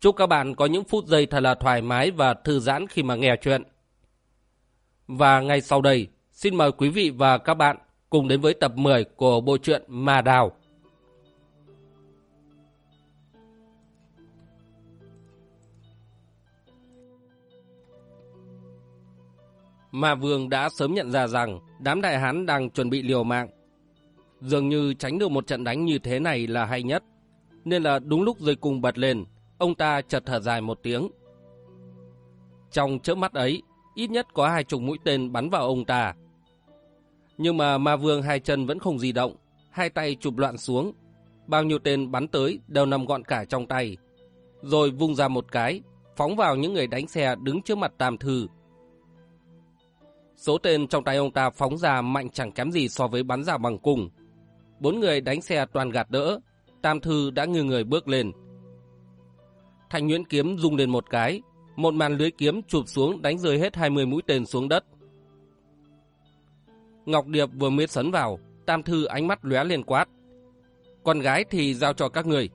Chúc các bạn có những phút giây thật là thoải mái và thư giãn khi mà nghe chuyện. Và ngay sau đây, xin mời quý vị và các bạn cùng đến với tập 10 của bộ truyện Ma Đào. Ma Vương đã sớm nhận ra rằng đám đại hán đang chuẩn bị liều mạng. Dường như tránh được một trận đánh như thế này là hay nhất. Nên là đúng lúc dây cung bật lên, ông ta chợt thở dài một tiếng. Trong chớp mắt ấy, ít nhất có hai chục mũi tên bắn vào ông ta. Nhưng mà ma vương hai chân vẫn không di động, hai tay chụp loạn xuống. Bao nhiêu tên bắn tới đều nằm gọn cả trong tay. Rồi vung ra một cái, phóng vào những người đánh xe đứng trước mặt Tam Thư. Số tên trong tay ông ta phóng ra mạnh chẳng kém gì so với bắn ra bằng cung. Bốn người đánh xe toàn gạt đỡ, Tam Thư đã ngư người bước lên, Thanh Nguyễn kiếm rung lên một cái, một màn lưới kiếm chụp xuống đánh rơi hết 20 mũi tên xuống đất. Ngọc Điệp vừa mới sấn vào, Tam Thư ánh mắt lóe lên quát. Con gái thì giao cho các người.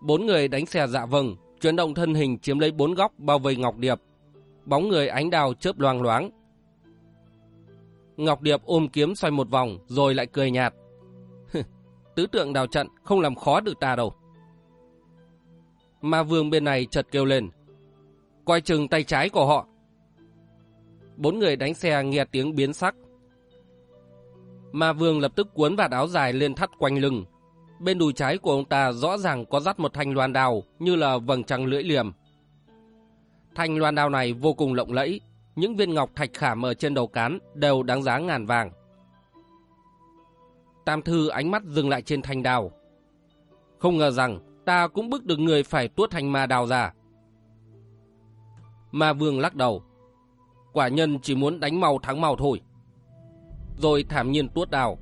Bốn người đánh xe dạ vâng, chuyển động thân hình chiếm lấy bốn góc bao vây Ngọc Điệp. Bóng người ánh đào chớp loang loáng. Ngọc Điệp ôm kiếm xoay một vòng rồi lại cười nhạt. Tứ tượng đào trận không làm khó được ta đâu. Ma vương bên này chợt kêu lên. Coi chừng tay trái của họ. Bốn người đánh xe nghe tiếng biến sắc. Ma vương lập tức cuốn vạt áo dài lên thắt quanh lưng. Bên đùi trái của ông ta rõ ràng có dắt một thanh loan đào như là vầng trăng lưỡi liềm. Thanh loan đao này vô cùng lộng lẫy, những viên ngọc thạch khảm ở trên đầu cán đều đáng giá ngàn vàng. Tam thư ánh mắt dừng lại trên thanh đao. Không ngờ rằng ta cũng bức được người phải tuốt thành ma đào ra. Ma vương lắc đầu. Quả nhân chỉ muốn đánh màu thắng màu thôi. Rồi thảm nhiên tuốt đào.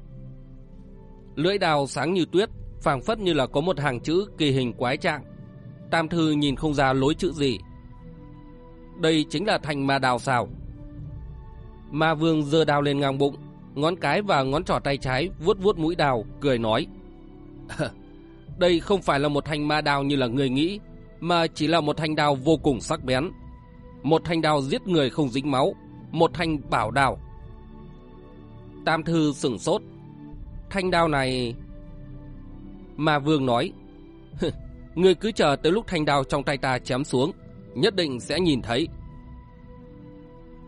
Lưỡi đào sáng như tuyết, phảng phất như là có một hàng chữ kỳ hình quái trạng. Tam thư nhìn không ra lối chữ gì. Đây chính là thành ma đào sao. Ma vương giơ đào lên ngang bụng, ngón cái và ngón trỏ tay trái vuốt vuốt mũi đào, cười nói. Đây không phải là một thanh ma đao như là người nghĩ, mà chỉ là một thanh đao vô cùng sắc bén. Một thanh đao giết người không dính máu, một thanh bảo đao. Tam thư sửng sốt. Thanh đao này... mà vương nói, Người cứ chờ tới lúc thanh đao trong tay ta chém xuống, nhất định sẽ nhìn thấy.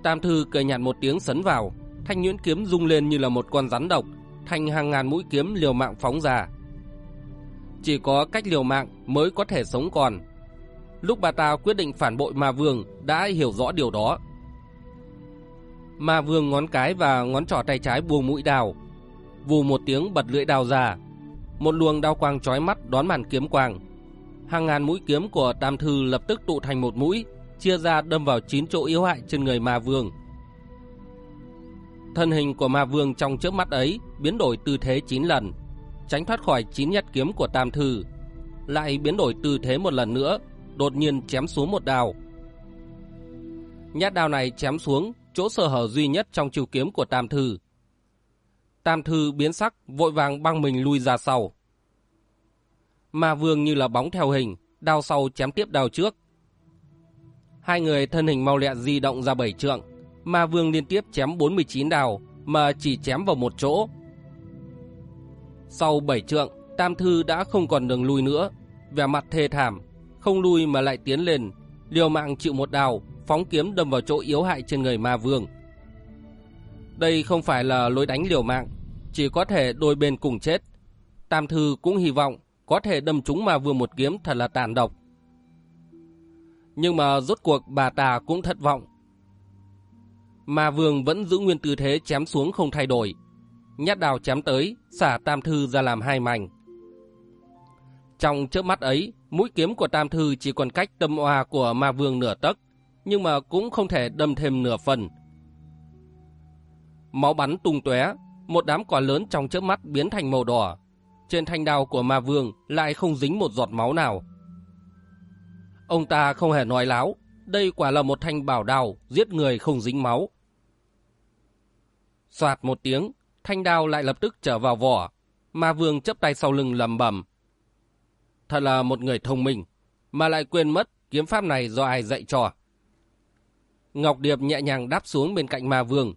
Tam thư cười nhạt một tiếng sấn vào, thanh nhuyễn kiếm rung lên như là một con rắn độc, thanh hàng ngàn mũi kiếm liều mạng phóng ra. Chỉ có cách liều mạng mới có thể sống còn. Lúc bà ta quyết định phản bội Ma Vương đã hiểu rõ điều đó. Ma Vương ngón cái và ngón trỏ tay trái buông mũi đào. Vù một tiếng bật lưỡi đào ra. Một luồng đao quang chói mắt đón màn kiếm quang. Hàng ngàn mũi kiếm của Tam Thư lập tức tụ thành một mũi, chia ra đâm vào chín chỗ yếu hại trên người Ma Vương. Thân hình của Ma Vương trong chớp mắt ấy biến đổi tư thế 9 lần, tránh thoát khỏi chín nhát kiếm của Tam Thư, lại biến đổi tư thế một lần nữa, đột nhiên chém xuống một đao. Nhát đao này chém xuống chỗ sơ hở duy nhất trong chiêu kiếm của Tam Thư. Tam Thư biến sắc, vội vàng băng mình lui ra sau. Ma Vương như là bóng theo hình, đao sau chém tiếp đao trước. Hai người thân hình mau lẹ di động ra bảy trượng, Ma Vương liên tiếp chém 49 đao mà chỉ chém vào một chỗ, sau bảy trượng, Tam Thư đã không còn đường lui nữa, vẻ mặt thê thảm, không lui mà lại tiến lên, liều mạng chịu một đào, phóng kiếm đâm vào chỗ yếu hại trên người ma vương. Đây không phải là lối đánh liều mạng, chỉ có thể đôi bên cùng chết. Tam Thư cũng hy vọng có thể đâm trúng ma vương một kiếm thật là tàn độc. Nhưng mà rốt cuộc bà ta cũng thất vọng. Ma vương vẫn giữ nguyên tư thế chém xuống không thay đổi, nhát đào chém tới, xả Tam Thư ra làm hai mảnh. Trong chớp mắt ấy, mũi kiếm của Tam Thư chỉ còn cách tâm oa của ma vương nửa tấc, nhưng mà cũng không thể đâm thêm nửa phần. Máu bắn tung tóe, một đám cỏ lớn trong chớp mắt biến thành màu đỏ. Trên thanh đao của ma vương lại không dính một giọt máu nào. Ông ta không hề nói láo, đây quả là một thanh bảo đào, giết người không dính máu. Soạt một tiếng, thanh đao lại lập tức trở vào vỏ. Ma vương chấp tay sau lưng lầm bầm. Thật là một người thông minh, mà lại quên mất kiếm pháp này do ai dạy cho. Ngọc Điệp nhẹ nhàng đáp xuống bên cạnh ma vương.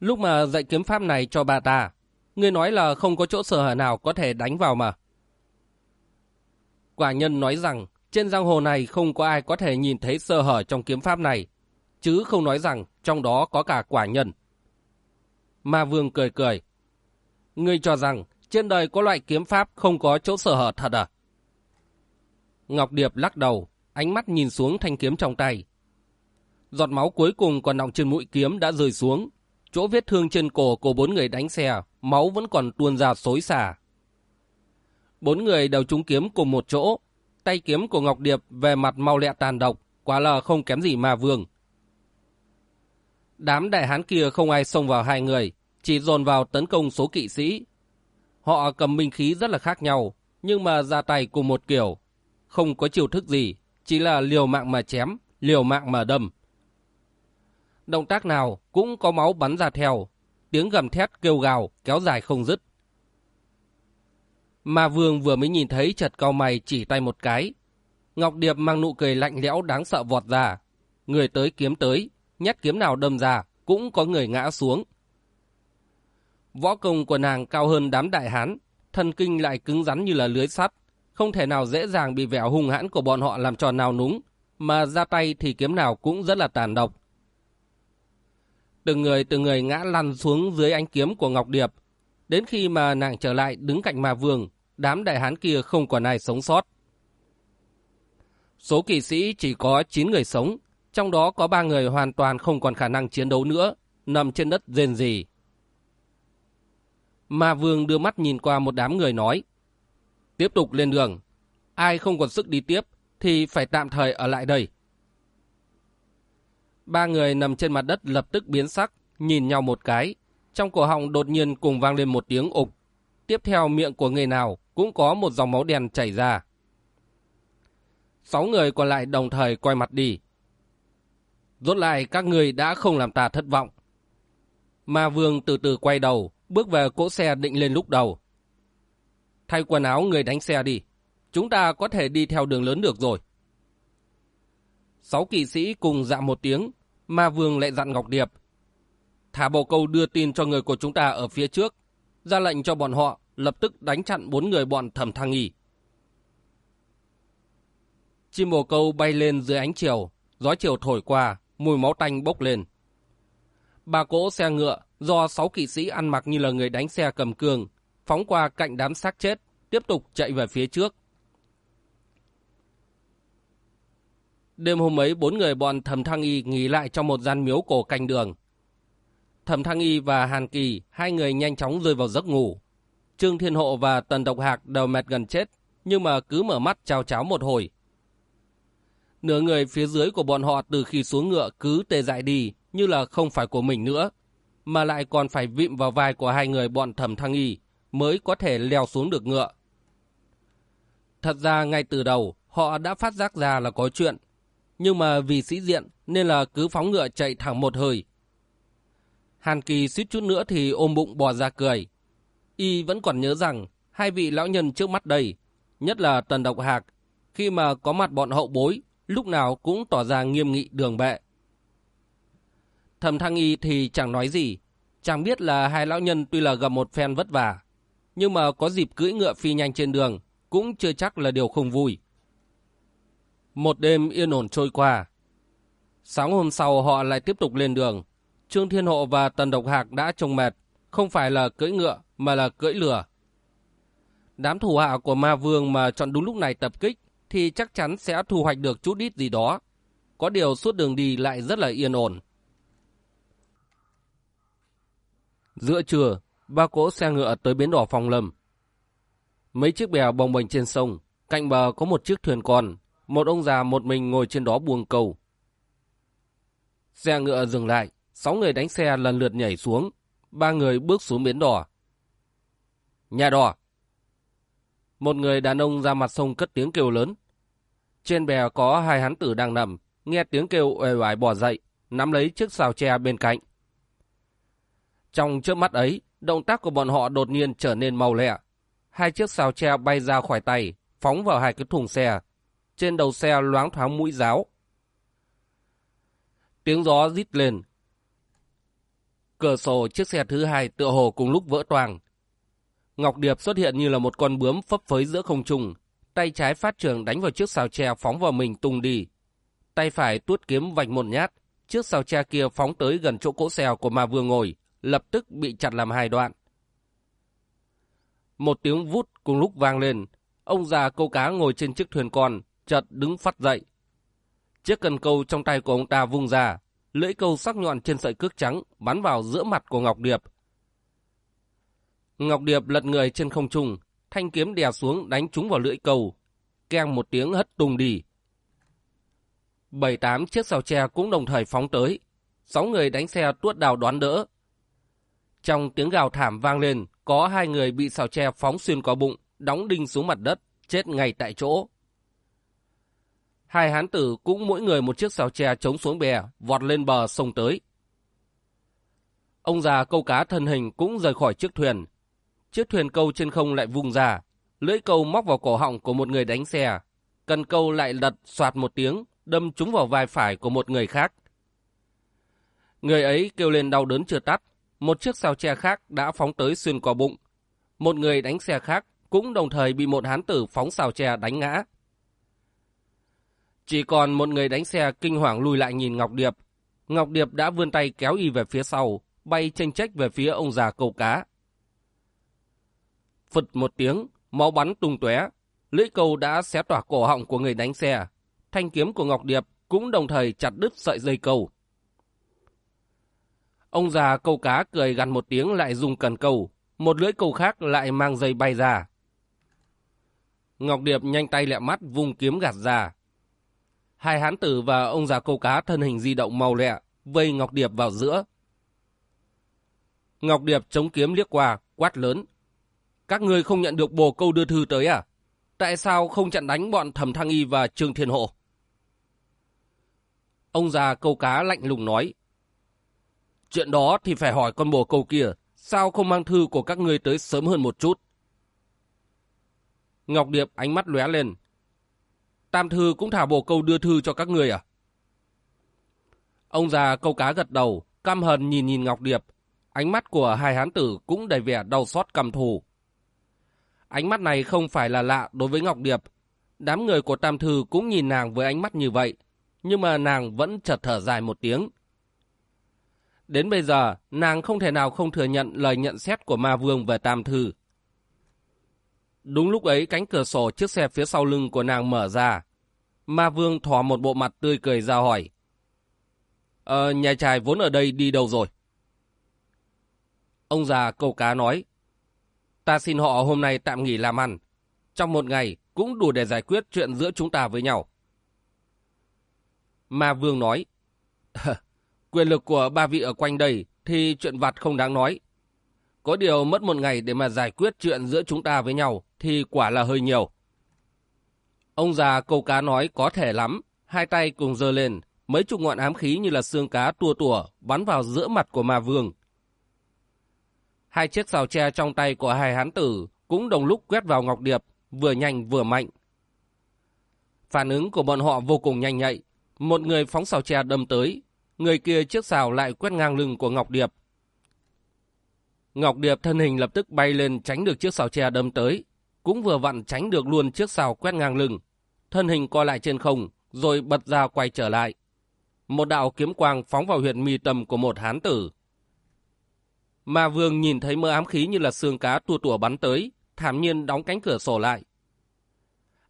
Lúc mà dạy kiếm pháp này cho bà ta, ngươi nói là không có chỗ sở hở nào có thể đánh vào mà. Quả nhân nói rằng trên giang hồ này không có ai có thể nhìn thấy sơ hở trong kiếm pháp này, chứ không nói rằng trong đó có cả quả nhân. Ma Vương cười cười. Ngươi cho rằng trên đời có loại kiếm pháp không có chỗ sở hở thật à? Ngọc Điệp lắc đầu, ánh mắt nhìn xuống thanh kiếm trong tay. Giọt máu cuối cùng còn nọng trên mũi kiếm đã rơi xuống. Chỗ vết thương trên cổ của bốn người đánh xe, máu vẫn còn tuôn ra xối xả. Bốn người đều trúng kiếm cùng một chỗ. Tay kiếm của Ngọc Điệp về mặt mau lẹ tàn độc, quả là không kém gì ma vương. Đám đại hán kia không ai xông vào hai người, chỉ dồn vào tấn công số kỵ sĩ. Họ cầm binh khí rất là khác nhau, nhưng mà ra tay cùng một kiểu. Không có chiêu thức gì, chỉ là liều mạng mà chém, liều mạng mà đâm. Động tác nào cũng có máu bắn ra theo, tiếng gầm thét kêu gào kéo dài không dứt. Mà vương vừa mới nhìn thấy chật cao mày chỉ tay một cái. Ngọc Điệp mang nụ cười lạnh lẽo đáng sợ vọt ra. Người tới kiếm tới, nhát kiếm nào đâm ra, cũng có người ngã xuống. Võ công của nàng cao hơn đám đại hán, thần kinh lại cứng rắn như là lưới sắt, không thể nào dễ dàng bị vẻ hung hãn của bọn họ làm tròn nào núng, mà ra tay thì kiếm nào cũng rất là tàn độc. Từng người từng người ngã lăn xuống dưới ánh kiếm của Ngọc Điệp, đến khi mà nàng trở lại đứng cạnh mà vương, đám đại hán kia không còn ai sống sót. Số kỵ sĩ chỉ có 9 người sống, trong đó có ba người hoàn toàn không còn khả năng chiến đấu nữa, nằm trên đất rên rỉ. Ma Vương đưa mắt nhìn qua một đám người nói, tiếp tục lên đường, ai không còn sức đi tiếp thì phải tạm thời ở lại đây. Ba người nằm trên mặt đất lập tức biến sắc, nhìn nhau một cái, trong cổ họng đột nhiên cùng vang lên một tiếng ục. Tiếp theo miệng của người nào cũng có một dòng máu đen chảy ra. Sáu người còn lại đồng thời quay mặt đi. Rốt lại các người đã không làm ta thất vọng. Ma vương từ từ quay đầu, bước về cỗ xe định lên lúc đầu. Thay quần áo người đánh xe đi. Chúng ta có thể đi theo đường lớn được rồi. Sáu kỵ sĩ cùng dạ một tiếng, ma vương lại dặn Ngọc Điệp. Thả bồ câu đưa tin cho người của chúng ta ở phía trước, ra lệnh cho bọn họ lập tức đánh chặn bốn người bọn thẩm thăng nghỉ. Chim bồ câu bay lên dưới ánh chiều, gió chiều thổi qua, mùi máu tanh bốc lên. Ba cỗ xe ngựa do sáu kỵ sĩ ăn mặc như là người đánh xe cầm cương, phóng qua cạnh đám xác chết, tiếp tục chạy về phía trước. Đêm hôm ấy, bốn người bọn Thẩm Thăng Y nghỉ lại trong một gian miếu cổ canh đường. Thẩm Thăng Y và Hàn Kỳ, hai người nhanh chóng rơi vào giấc ngủ. Trương Thiên Hộ và Tần Độc Hạc đều mệt gần chết, nhưng mà cứ mở mắt chào cháo một hồi. Nửa người phía dưới của bọn họ từ khi xuống ngựa cứ tê dại đi, như là không phải của mình nữa, mà lại còn phải vịm vào vai của hai người bọn Thẩm Thăng Y mới có thể leo xuống được ngựa. Thật ra ngay từ đầu, họ đã phát giác ra là có chuyện, nhưng mà vì sĩ diện nên là cứ phóng ngựa chạy thẳng một hơi. Hàn Kỳ suýt chút nữa thì ôm bụng bò ra cười. Y vẫn còn nhớ rằng hai vị lão nhân trước mắt đây, nhất là Tần Độc Hạc, khi mà có mặt bọn hậu bối, lúc nào cũng tỏ ra nghiêm nghị đường bệ. Thẩm Thăng Y thì chẳng nói gì, chẳng biết là hai lão nhân tuy là gặp một phen vất vả, nhưng mà có dịp cưỡi ngựa phi nhanh trên đường cũng chưa chắc là điều không vui. Một đêm yên ổn trôi qua. Sáng hôm sau họ lại tiếp tục lên đường. Trương Thiên Hộ và Tần Độc Hạc đã trông mệt, không phải là cưỡi ngựa mà là cưỡi lửa. Đám thủ hạ của ma vương mà chọn đúng lúc này tập kích thì chắc chắn sẽ thu hoạch được chút ít gì đó. Có điều suốt đường đi lại rất là yên ổn. Giữa trưa, ba cỗ xe ngựa tới bến đỏ phòng lâm. Mấy chiếc bè bồng bềnh trên sông, cạnh bờ có một chiếc thuyền con, một ông già một mình ngồi trên đó buông câu. Xe ngựa dừng lại, sáu người đánh xe lần lượt nhảy xuống, ba người bước xuống bến đỏ. Nhà đỏ! Một người đàn ông ra mặt sông cất tiếng kêu lớn. Trên bè có hai hán tử đang nằm, nghe tiếng kêu uể oải bò dậy, nắm lấy chiếc xào tre bên cạnh. Trong trước mắt ấy, động tác của bọn họ đột nhiên trở nên màu lẹ. Hai chiếc xào tre bay ra khỏi tay, phóng vào hai cái thùng xe. Trên đầu xe loáng thoáng mũi giáo. Tiếng gió rít lên. Cửa sổ chiếc xe thứ hai tựa hồ cùng lúc vỡ toang. Ngọc Điệp xuất hiện như là một con bướm phấp phới giữa không trung. Tay trái phát trường đánh vào chiếc xào tre phóng vào mình tung đi. Tay phải tuốt kiếm vạch một nhát. Chiếc xào tre kia phóng tới gần chỗ cỗ xèo của ma vừa ngồi, lập tức bị chặt làm hai đoạn. Một tiếng vút cùng lúc vang lên, ông già câu cá ngồi trên chiếc thuyền con, chợt đứng phát dậy. Chiếc cần câu trong tay của ông ta vung ra, lưỡi câu sắc nhọn trên sợi cước trắng bắn vào giữa mặt của Ngọc Điệp. Ngọc Điệp lật người trên không trung, thanh kiếm đè xuống đánh trúng vào lưỡi cầu, keng một tiếng hất tung đi. Bảy tám chiếc xào tre cũng đồng thời phóng tới, sáu người đánh xe tuốt đào đoán đỡ. Trong tiếng gào thảm vang lên, có hai người bị xào tre phóng xuyên qua bụng, đóng đinh xuống mặt đất, chết ngay tại chỗ. Hai hán tử cũng mỗi người một chiếc xào tre chống xuống bè, vọt lên bờ sông tới. Ông già câu cá thân hình cũng rời khỏi chiếc thuyền. Chiếc thuyền câu trên không lại vùng ra, lưỡi câu móc vào cổ họng của một người đánh xe. Cần câu lại lật soạt một tiếng, đâm trúng vào vai phải của một người khác. Người ấy kêu lên đau đớn chưa tắt, một chiếc sao tre khác đã phóng tới xuyên qua bụng. Một người đánh xe khác cũng đồng thời bị một hán tử phóng sao tre đánh ngã. Chỉ còn một người đánh xe kinh hoàng lùi lại nhìn Ngọc Điệp. Ngọc Điệp đã vươn tay kéo y về phía sau, bay tranh trách về phía ông già câu cá. Phật một tiếng, máu bắn tung tóe, lưỡi câu đã xé tỏa cổ họng của người đánh xe. Thanh kiếm của Ngọc Điệp cũng đồng thời chặt đứt sợi dây câu. Ông già câu cá cười gằn một tiếng lại dùng cần câu, một lưỡi câu khác lại mang dây bay ra. Ngọc Điệp nhanh tay lẹ mắt vùng kiếm gạt ra. Hai hán tử và ông già câu cá thân hình di động màu lẹ, vây Ngọc Điệp vào giữa. Ngọc Điệp chống kiếm liếc qua, quát lớn. Các người không nhận được bồ câu đưa thư tới à? Tại sao không chặn đánh bọn Thẩm Thăng Y và Trương Thiên Hộ? Ông già câu cá lạnh lùng nói. Chuyện đó thì phải hỏi con bồ câu kia, sao không mang thư của các ngươi tới sớm hơn một chút? Ngọc Điệp ánh mắt lóe lên. Tam thư cũng thả bồ câu đưa thư cho các ngươi à? Ông già câu cá gật đầu, căm hờn nhìn nhìn Ngọc Điệp. Ánh mắt của hai hán tử cũng đầy vẻ đau xót cầm thù. Ánh mắt này không phải là lạ đối với Ngọc Điệp. Đám người của Tam Thư cũng nhìn nàng với ánh mắt như vậy, nhưng mà nàng vẫn chợt thở dài một tiếng. Đến bây giờ, nàng không thể nào không thừa nhận lời nhận xét của ma vương về Tam Thư. Đúng lúc ấy cánh cửa sổ chiếc xe phía sau lưng của nàng mở ra. Ma vương thò một bộ mặt tươi cười ra hỏi. Ờ, nhà trai vốn ở đây đi đâu rồi? Ông già câu cá nói. Ta xin họ hôm nay tạm nghỉ làm ăn. Trong một ngày cũng đủ để giải quyết chuyện giữa chúng ta với nhau. Ma vương nói. Quyền lực của ba vị ở quanh đây thì chuyện vặt không đáng nói. Có điều mất một ngày để mà giải quyết chuyện giữa chúng ta với nhau thì quả là hơi nhiều. Ông già câu cá nói có thể lắm, hai tay cùng giơ lên, mấy chục ngọn ám khí như là xương cá tua tủa bắn vào giữa mặt của ma vương. Hai chiếc xào tre trong tay của hai hán tử cũng đồng lúc quét vào Ngọc Điệp, vừa nhanh vừa mạnh. Phản ứng của bọn họ vô cùng nhanh nhạy. Một người phóng xào tre đâm tới, người kia chiếc xào lại quét ngang lưng của Ngọc Điệp. Ngọc Điệp thân hình lập tức bay lên tránh được chiếc xào tre đâm tới, cũng vừa vặn tránh được luôn chiếc xào quét ngang lưng. Thân hình co lại trên không, rồi bật ra quay trở lại. Một đạo kiếm quang phóng vào huyệt mi tâm của một hán tử. Ma vương nhìn thấy mơ ám khí như là xương cá tua tủa bắn tới, thảm nhiên đóng cánh cửa sổ lại.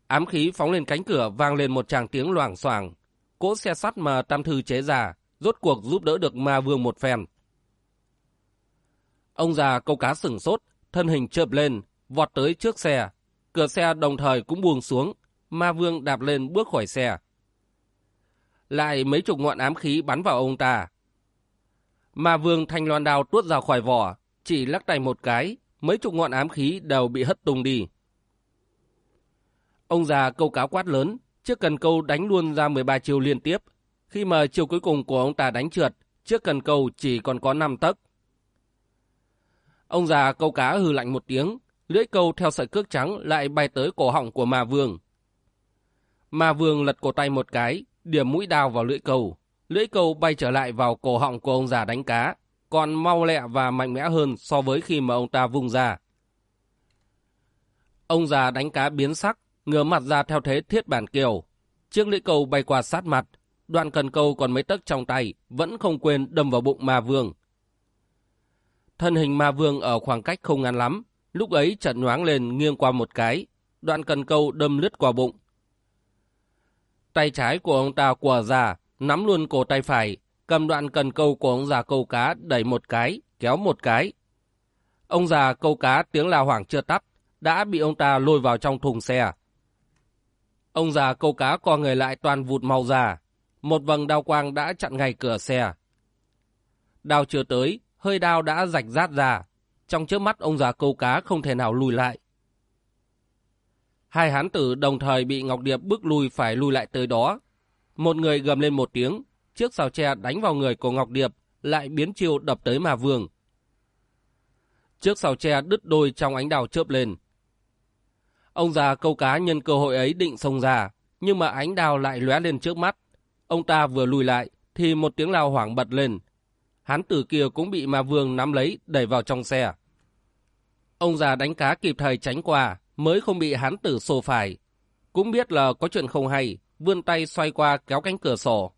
Ám khí phóng lên cánh cửa vang lên một tràng tiếng loảng xoảng. Cỗ xe sắt mà Tam Thư chế già, rốt cuộc giúp đỡ được ma vương một phen. Ông già câu cá sửng sốt, thân hình chợp lên, vọt tới trước xe. Cửa xe đồng thời cũng buông xuống, ma vương đạp lên bước khỏi xe. lại mấy chục ngọn ám khí bắn vào ông ta. Mà vương thanh loan đao tuốt ra khỏi vỏ, chỉ lắc tay một cái, mấy chục ngọn ám khí đều bị hất tung đi. Ông già câu cáo quát lớn, trước cần câu đánh luôn ra 13 chiều liên tiếp. Khi mà chiều cuối cùng của ông ta đánh trượt, trước cần câu chỉ còn có 5 tấc. Ông già câu cá hừ lạnh một tiếng, lưỡi câu theo sợi cước trắng lại bay tới cổ họng của ma vương. Ma vương lật cổ tay một cái, điểm mũi đao vào lưỡi câu. Lưỡi câu bay trở lại vào cổ họng của ông già đánh cá, còn mau lẹ và mạnh mẽ hơn so với khi mà ông ta vung ra. Ông già đánh cá biến sắc, ngửa mặt ra theo thế thiết bản kiều. Chiếc lưỡi câu bay qua sát mặt, đoạn cần câu còn mấy tấc trong tay, vẫn không quên đâm vào bụng ma vương. Thân hình ma vương ở khoảng cách không ngắn lắm, lúc ấy chợt nhoáng lên nghiêng qua một cái, đoạn cần câu đâm lướt qua bụng. Tay trái của ông ta quờ ra, nắm luôn cổ tay phải, cầm đoạn cần câu của ông già câu cá đẩy một cái, kéo một cái. Ông già câu cá tiếng la hoảng chưa tắt, đã bị ông ta lôi vào trong thùng xe. Ông già câu cá co người lại toàn vụt màu già, một vầng đao quang đã chặn ngay cửa xe. Đao chưa tới, hơi đao đã rạch rát ra. Trong trước mắt ông già câu cá không thể nào lùi lại. Hai hán tử đồng thời bị Ngọc Điệp bước lui phải lùi lại tới đó. Một người gầm lên một tiếng, chiếc xào tre đánh vào người của Ngọc Điệp, lại biến chiêu đập tới mà vương. Chiếc xào tre đứt đôi trong ánh đào chớp lên. Ông già câu cá nhân cơ hội ấy định xông ra, nhưng mà ánh đào lại lóe lên trước mắt. Ông ta vừa lùi lại, thì một tiếng lao hoảng bật lên. Hán tử kia cũng bị ma vương nắm lấy, đẩy vào trong xe. Ông già đánh cá kịp thời tránh qua, mới không bị hán tử xô phải. Cũng biết là có chuyện không hay, vươn tay xoay qua kéo cánh cửa sổ.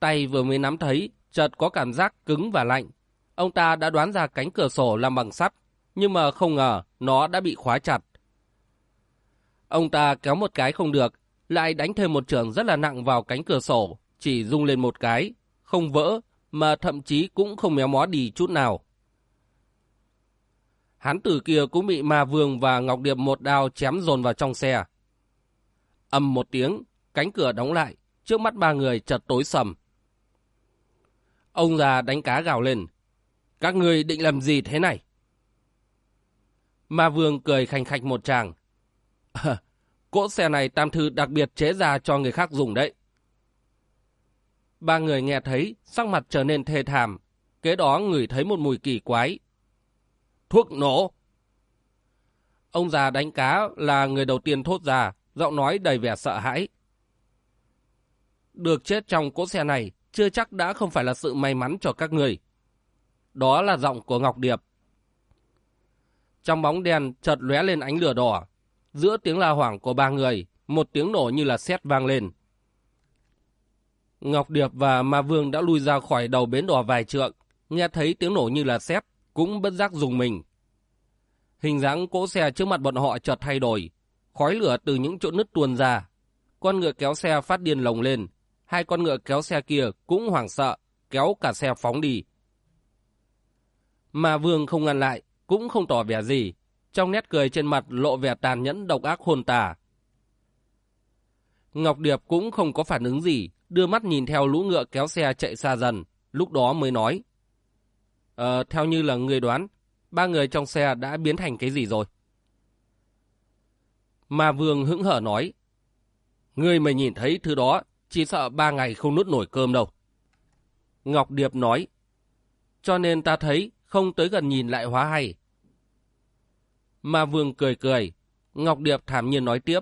Tay vừa mới nắm thấy, chợt có cảm giác cứng và lạnh. Ông ta đã đoán ra cánh cửa sổ làm bằng sắt, nhưng mà không ngờ nó đã bị khóa chặt. Ông ta kéo một cái không được, lại đánh thêm một trường rất là nặng vào cánh cửa sổ, chỉ rung lên một cái, không vỡ, mà thậm chí cũng không méo mó đi chút nào. Hán tử kia cũng bị ma vương và Ngọc Điệp một đao chém dồn vào trong xe. Âm một tiếng, cánh cửa đóng lại, trước mắt ba người chợt tối sầm. Ông già đánh cá gào lên. Các người định làm gì thế này? Ma vương cười khành khạch một tràng. cỗ xe này tam thư đặc biệt chế ra cho người khác dùng đấy. Ba người nghe thấy, sắc mặt trở nên thê thảm. Kế đó ngửi thấy một mùi kỳ quái. Thuốc nổ! Ông già đánh cá là người đầu tiên thốt ra, giọng nói đầy vẻ sợ hãi. Được chết trong cỗ xe này, chưa chắc đã không phải là sự may mắn cho các người. Đó là giọng của Ngọc Điệp. Trong bóng đen chợt lóe lên ánh lửa đỏ. Giữa tiếng la hoảng của ba người, một tiếng nổ như là sét vang lên. Ngọc Điệp và Ma Vương đã lui ra khỏi đầu bến đỏ vài trượng, nghe thấy tiếng nổ như là sét, cũng bất giác dùng mình. Hình dáng cỗ xe trước mặt bọn họ chợt thay đổi, khói lửa từ những chỗ nứt tuôn ra. Con ngựa kéo xe phát điên lồng lên, hai con ngựa kéo xe kia cũng hoảng sợ, kéo cả xe phóng đi. Mà Vương không ngăn lại, cũng không tỏ vẻ gì, trong nét cười trên mặt lộ vẻ tàn nhẫn độc ác hồn tà. Ngọc Điệp cũng không có phản ứng gì, đưa mắt nhìn theo lũ ngựa kéo xe chạy xa dần, lúc đó mới nói. Ờ, theo như là người đoán, ba người trong xe đã biến thành cái gì rồi? Ma Vương hững hở nói. Người mà nhìn thấy thứ đó, chỉ sợ ba ngày không nuốt nổi cơm đâu. Ngọc Điệp nói. Cho nên ta thấy không tới gần nhìn lại hóa hay. Ma Vương cười cười, Ngọc Điệp thảm nhiên nói tiếp.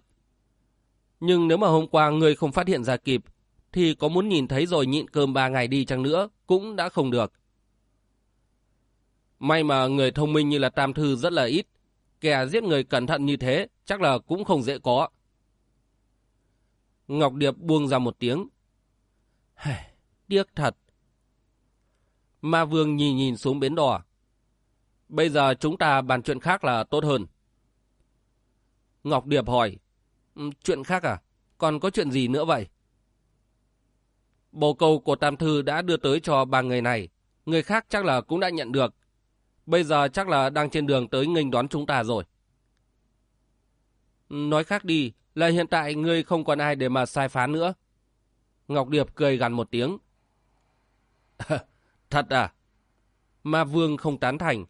Nhưng nếu mà hôm qua người không phát hiện ra kịp, thì có muốn nhìn thấy rồi nhịn cơm ba ngày đi chăng nữa cũng đã không được. May mà người thông minh như là Tam Thư rất là ít. Kẻ giết người cẩn thận như thế chắc là cũng không dễ có. Ngọc Điệp buông ra một tiếng. Tiếc thật. Ma Vương nhìn nhìn xuống bến đò Bây giờ chúng ta bàn chuyện khác là tốt hơn. Ngọc Điệp hỏi. Chuyện khác à? Còn có chuyện gì nữa vậy? Bồ câu của Tam Thư đã đưa tới cho ba người này. Người khác chắc là cũng đã nhận được. Bây giờ chắc là đang trên đường tới nghênh đón chúng ta rồi. Nói khác đi, là hiện tại ngươi không còn ai để mà sai phán nữa. Ngọc Điệp cười gằn một tiếng. Thật à? Ma Vương không tán thành.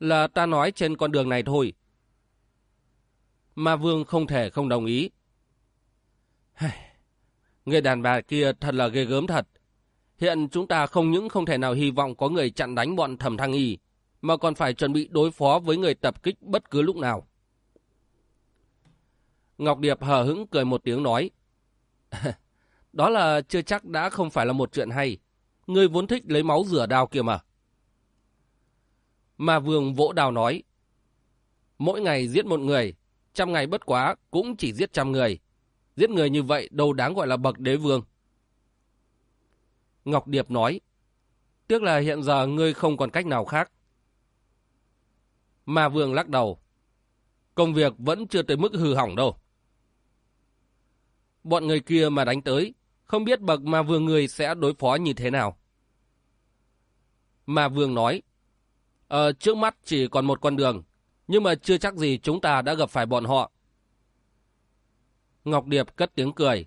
Là ta nói trên con đường này thôi. Ma Vương không thể không đồng ý. Người đàn bà kia thật là ghê gớm thật. Hiện chúng ta không những không thể nào hy vọng có người chặn đánh bọn thẩm thăng y, mà còn phải chuẩn bị đối phó với người tập kích bất cứ lúc nào. Ngọc Điệp hờ hững cười một tiếng nói. Đó là chưa chắc đã không phải là một chuyện hay. Ngươi vốn thích lấy máu rửa đào kia mà. Mà vương vỗ đào nói. Mỗi ngày giết một người, trăm ngày bất quá cũng chỉ giết trăm người. Giết người như vậy đâu đáng gọi là bậc đế vương. Ngọc Điệp nói. Tiếc là hiện giờ ngươi không còn cách nào khác. Mà vương lắc đầu. Công việc vẫn chưa tới mức hư hỏng đâu. Bọn người kia mà đánh tới, không biết bậc ma vương người sẽ đối phó như thế nào. Ma vương nói, Ờ, trước mắt chỉ còn một con đường, nhưng mà chưa chắc gì chúng ta đã gặp phải bọn họ. Ngọc Điệp cất tiếng cười.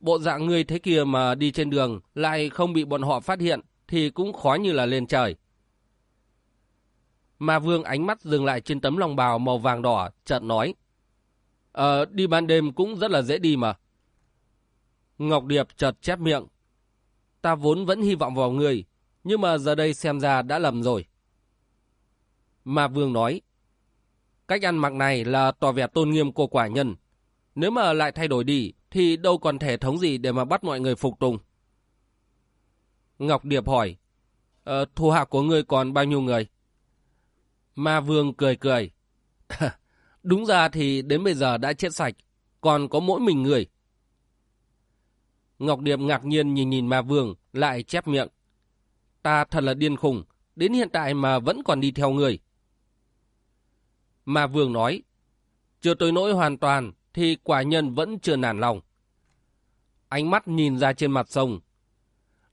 Bộ dạng ngươi thế kia mà đi trên đường lại không bị bọn họ phát hiện thì cũng khó như là lên trời. Ma Vương ánh mắt dừng lại trên tấm lòng bào màu vàng đỏ, chợt nói. Ờ, đi ban đêm cũng rất là dễ đi mà. Ngọc Điệp chợt chép miệng. Ta vốn vẫn hy vọng vào người, nhưng mà giờ đây xem ra đã lầm rồi. Ma Vương nói. Cách ăn mặc này là tỏ vẻ tôn nghiêm của quả nhân. Nếu mà lại thay đổi đi, thì đâu còn thể thống gì để mà bắt mọi người phục tùng. Ngọc Điệp hỏi. Ờ, thu hạ của ngươi còn bao nhiêu người? Ma Vương cười cười. Đúng ra thì đến bây giờ đã chết sạch, còn có mỗi mình người. Ngọc Điệp ngạc nhiên nhìn nhìn Ma Vương, lại chép miệng. Ta thật là điên khùng, đến hiện tại mà vẫn còn đi theo người. Ma Vương nói, chưa tới nỗi hoàn toàn, thì quả nhân vẫn chưa nản lòng. Ánh mắt nhìn ra trên mặt sông.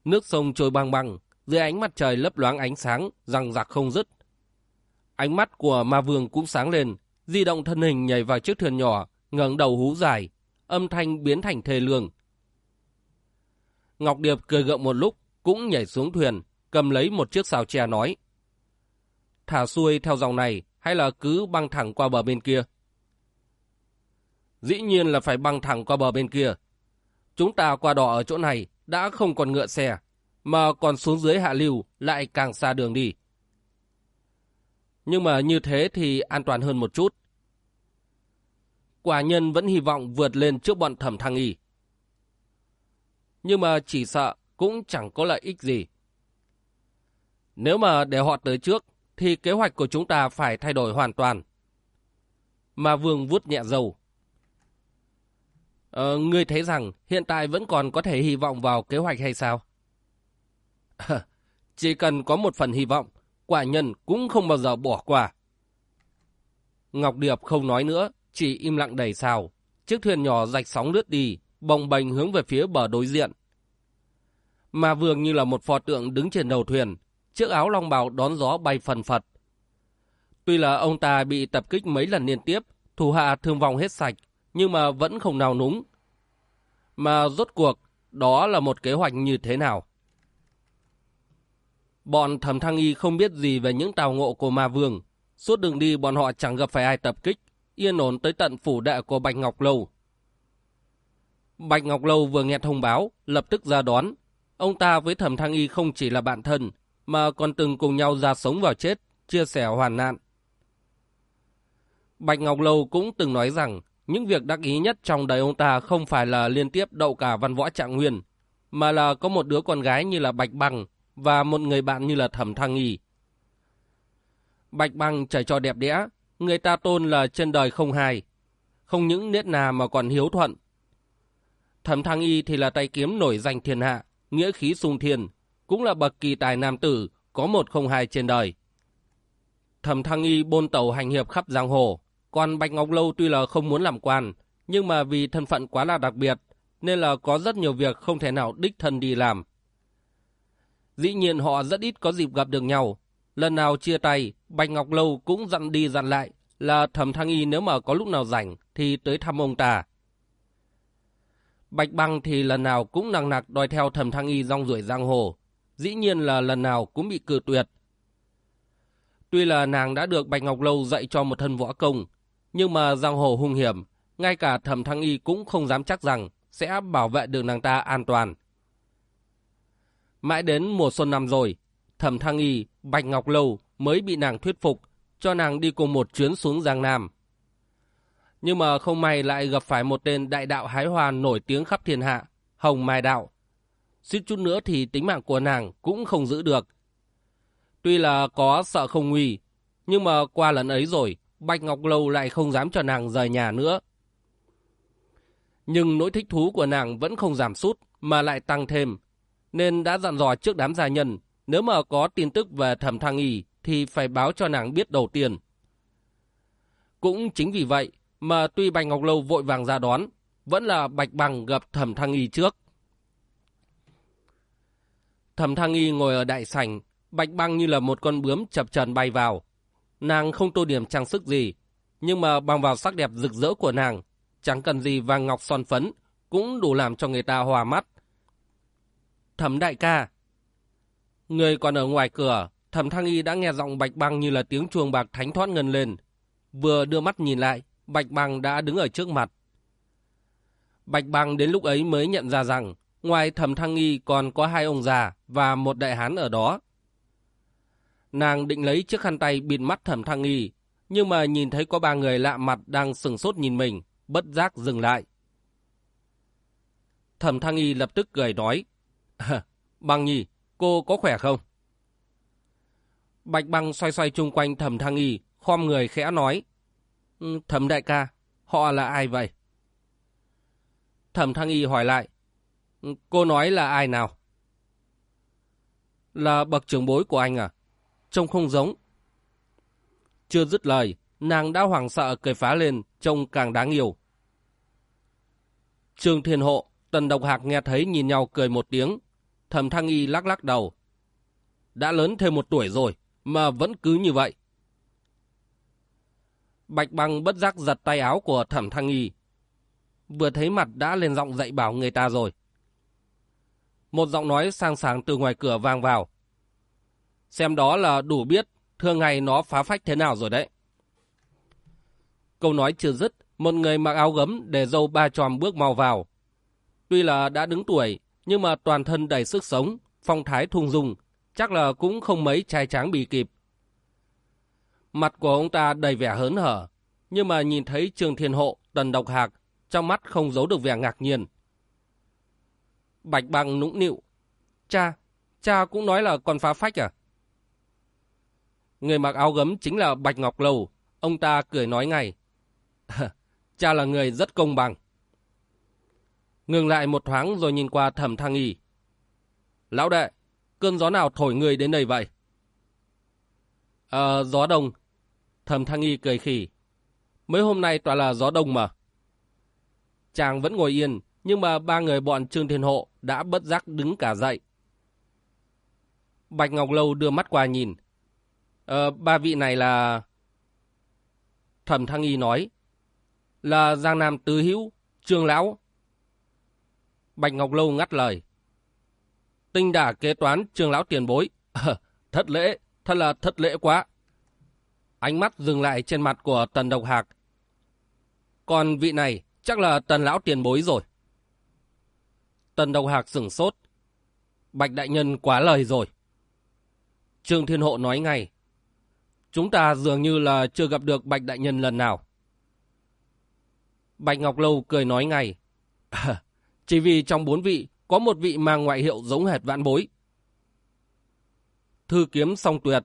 Nước sông trôi băng băng, dưới ánh mặt trời lấp loáng ánh sáng, răng rạc không dứt. Ánh mắt của ma vương cũng sáng lên, di động thân hình nhảy vào chiếc thuyền nhỏ, ngẩng đầu hú dài, âm thanh biến thành thê lương. Ngọc Điệp cười gượng một lúc, cũng nhảy xuống thuyền, cầm lấy một chiếc xào tre nói. Thả xuôi theo dòng này, hay là cứ băng thẳng qua bờ bên kia? Dĩ nhiên là phải băng thẳng qua bờ bên kia. Chúng ta qua đò ở chỗ này đã không còn ngựa xe, mà còn xuống dưới hạ lưu lại càng xa đường đi. Nhưng mà như thế thì an toàn hơn một chút. Quả nhân vẫn hy vọng vượt lên trước bọn thẩm thăng y. Nhưng mà chỉ sợ cũng chẳng có lợi ích gì. Nếu mà để họ tới trước, thì kế hoạch của chúng ta phải thay đổi hoàn toàn. Mà vương vuốt nhẹ dầu. Ờ, ngươi thấy rằng hiện tại vẫn còn có thể hy vọng vào kế hoạch hay sao? Chỉ cần có một phần hy vọng, quả nhân cũng không bao giờ bỏ qua. Ngọc Điệp không nói nữa, chỉ im lặng đầy sao. Chiếc thuyền nhỏ rạch sóng lướt đi, bồng bềnh hướng về phía bờ đối diện. Mà vương như là một pho tượng đứng trên đầu thuyền, chiếc áo long bào đón gió bay phần phật. Tuy là ông ta bị tập kích mấy lần liên tiếp, thủ hạ thương vong hết sạch, nhưng mà vẫn không nào núng. Mà rốt cuộc, đó là một kế hoạch như thế nào? Bọn thẩm thăng y không biết gì về những tàu ngộ của ma vương. Suốt đường đi bọn họ chẳng gặp phải ai tập kích, yên ổn tới tận phủ đệ của Bạch Ngọc Lâu. Bạch Ngọc Lâu vừa nghe thông báo, lập tức ra đón. Ông ta với thẩm thăng y không chỉ là bạn thân, mà còn từng cùng nhau ra sống vào chết, chia sẻ hoàn nạn. Bạch Ngọc Lâu cũng từng nói rằng những việc đắc ý nhất trong đời ông ta không phải là liên tiếp đậu cả văn võ trạng nguyên, mà là có một đứa con gái như là Bạch Bằng và một người bạn như là Thẩm Thăng Nghi. Bạch Bằng trời cho đẹp đẽ, người ta tôn là trên đời không hài, không những nết nà mà còn hiếu thuận. Thẩm Thăng Y thì là tay kiếm nổi danh thiên hạ, nghĩa khí sung thiên, cũng là bậc kỳ tài nam tử, có một không hai trên đời. Thẩm Thăng Y bôn tàu hành hiệp khắp giang hồ, còn Bạch Ngọc Lâu tuy là không muốn làm quan, nhưng mà vì thân phận quá là đặc biệt, nên là có rất nhiều việc không thể nào đích thân đi làm. Dĩ nhiên họ rất ít có dịp gặp được nhau. Lần nào chia tay, Bạch Ngọc Lâu cũng dặn đi dặn lại là thẩm thăng y nếu mà có lúc nào rảnh thì tới thăm ông ta. Bạch Băng thì lần nào cũng nặng nặc đòi theo thẩm thăng y rong ruổi giang hồ. Dĩ nhiên là lần nào cũng bị cự tuyệt. Tuy là nàng đã được Bạch Ngọc Lâu dạy cho một thân võ công, nhưng mà giang hồ hung hiểm, ngay cả thẩm thăng y cũng không dám chắc rằng sẽ bảo vệ được nàng ta an toàn. Mãi đến mùa xuân năm rồi, thẩm thăng y, Bạch Ngọc Lâu mới bị nàng thuyết phục, cho nàng đi cùng một chuyến xuống Giang Nam. Nhưng mà không may lại gặp phải một tên đại đạo hái hoa nổi tiếng khắp thiên hạ, Hồng Mai Đạo. Suýt chút nữa thì tính mạng của nàng cũng không giữ được. Tuy là có sợ không nguy, nhưng mà qua lần ấy rồi, Bạch Ngọc Lâu lại không dám cho nàng rời nhà nữa. Nhưng nỗi thích thú của nàng vẫn không giảm sút mà lại tăng thêm, nên đã dặn dò trước đám gia nhân, nếu mà có tin tức về thẩm thăng y thì phải báo cho nàng biết đầu tiên. Cũng chính vì vậy mà tuy Bạch Ngọc Lâu vội vàng ra đón, vẫn là Bạch Bằng gặp thẩm thăng y trước. Thẩm thăng y ngồi ở đại sảnh, Bạch bằng như là một con bướm chập trần bay vào. Nàng không tô điểm trang sức gì, nhưng mà bằng vào sắc đẹp rực rỡ của nàng, chẳng cần gì vàng ngọc son phấn, cũng đủ làm cho người ta hòa mắt. Thẩm đại ca. Người còn ở ngoài cửa, thẩm thăng y đã nghe giọng bạch băng như là tiếng chuông bạc thánh thoát ngân lên. Vừa đưa mắt nhìn lại, bạch băng đã đứng ở trước mặt. Bạch băng đến lúc ấy mới nhận ra rằng, ngoài thẩm thăng y còn có hai ông già và một đại hán ở đó. Nàng định lấy chiếc khăn tay bịt mắt thẩm thăng y, nhưng mà nhìn thấy có ba người lạ mặt đang sừng sốt nhìn mình, bất giác dừng lại. Thẩm thăng y lập tức cười nói, Băng nhi, cô có khỏe không? Bạch băng xoay xoay chung quanh thẩm thăng y, khom người khẽ nói, ừ, Thẩm đại ca, họ là ai vậy? Thẩm thăng y hỏi lại, ừ, cô nói là ai nào? Là bậc trưởng bối của anh à? Trông không giống. Chưa dứt lời, nàng đã hoảng sợ cười phá lên, trông càng đáng yêu. Trương Thiên Hộ, Tần Độc Hạc nghe thấy nhìn nhau cười một tiếng. Thẩm Thăng Y lắc lắc đầu. Đã lớn thêm một tuổi rồi, mà vẫn cứ như vậy. Bạch Băng bất giác giật tay áo của Thẩm Thăng Y. Vừa thấy mặt đã lên giọng dạy bảo người ta rồi. Một giọng nói sang sáng từ ngoài cửa vang vào. Xem đó là đủ biết thường ngày nó phá phách thế nào rồi đấy. Câu nói chưa dứt, một người mặc áo gấm để dâu ba tròm bước mau vào. Tuy là đã đứng tuổi, nhưng mà toàn thân đầy sức sống, phong thái thung dung, chắc là cũng không mấy trai tráng bị kịp. Mặt của ông ta đầy vẻ hớn hở, nhưng mà nhìn thấy Trường Thiên Hộ, Tần Độc Hạc, trong mắt không giấu được vẻ ngạc nhiên. Bạch Băng nũng nịu. Cha, cha cũng nói là con phá phách à? Người mặc áo gấm chính là Bạch Ngọc Lầu. Ông ta cười nói ngay. Cha là người rất công bằng. Ngừng lại một thoáng rồi nhìn qua thẩm thăng y. Lão đệ, cơn gió nào thổi người đến đây vậy? Ờ, gió đông. Thẩm thăng y cười khỉ. Mấy hôm nay toàn là gió đông mà. Chàng vẫn ngồi yên, nhưng mà ba người bọn Trương Thiên Hộ đã bất giác đứng cả dậy. Bạch Ngọc Lâu đưa mắt qua nhìn. Ờ, ba vị này là... Thẩm Thăng Y nói. Là Giang Nam Tứ Hữu, Trương Lão. Bạch Ngọc Lâu ngắt lời. Tinh đả kế toán trường Lão tiền bối. thất lễ, thật là thất lễ quá. Ánh mắt dừng lại trên mặt của Tần Độc Hạc. Còn vị này chắc là Tần Lão tiền bối rồi. Tần Độc Hạc sửng sốt. Bạch Đại Nhân quá lời rồi. Trương Thiên Hộ nói ngay. Chúng ta dường như là chưa gặp được Bạch Đại Nhân lần nào. Bạch Ngọc Lâu cười nói ngay chỉ vì trong bốn vị, có một vị mang ngoại hiệu giống hệt vạn bối. Thư kiếm song tuyệt.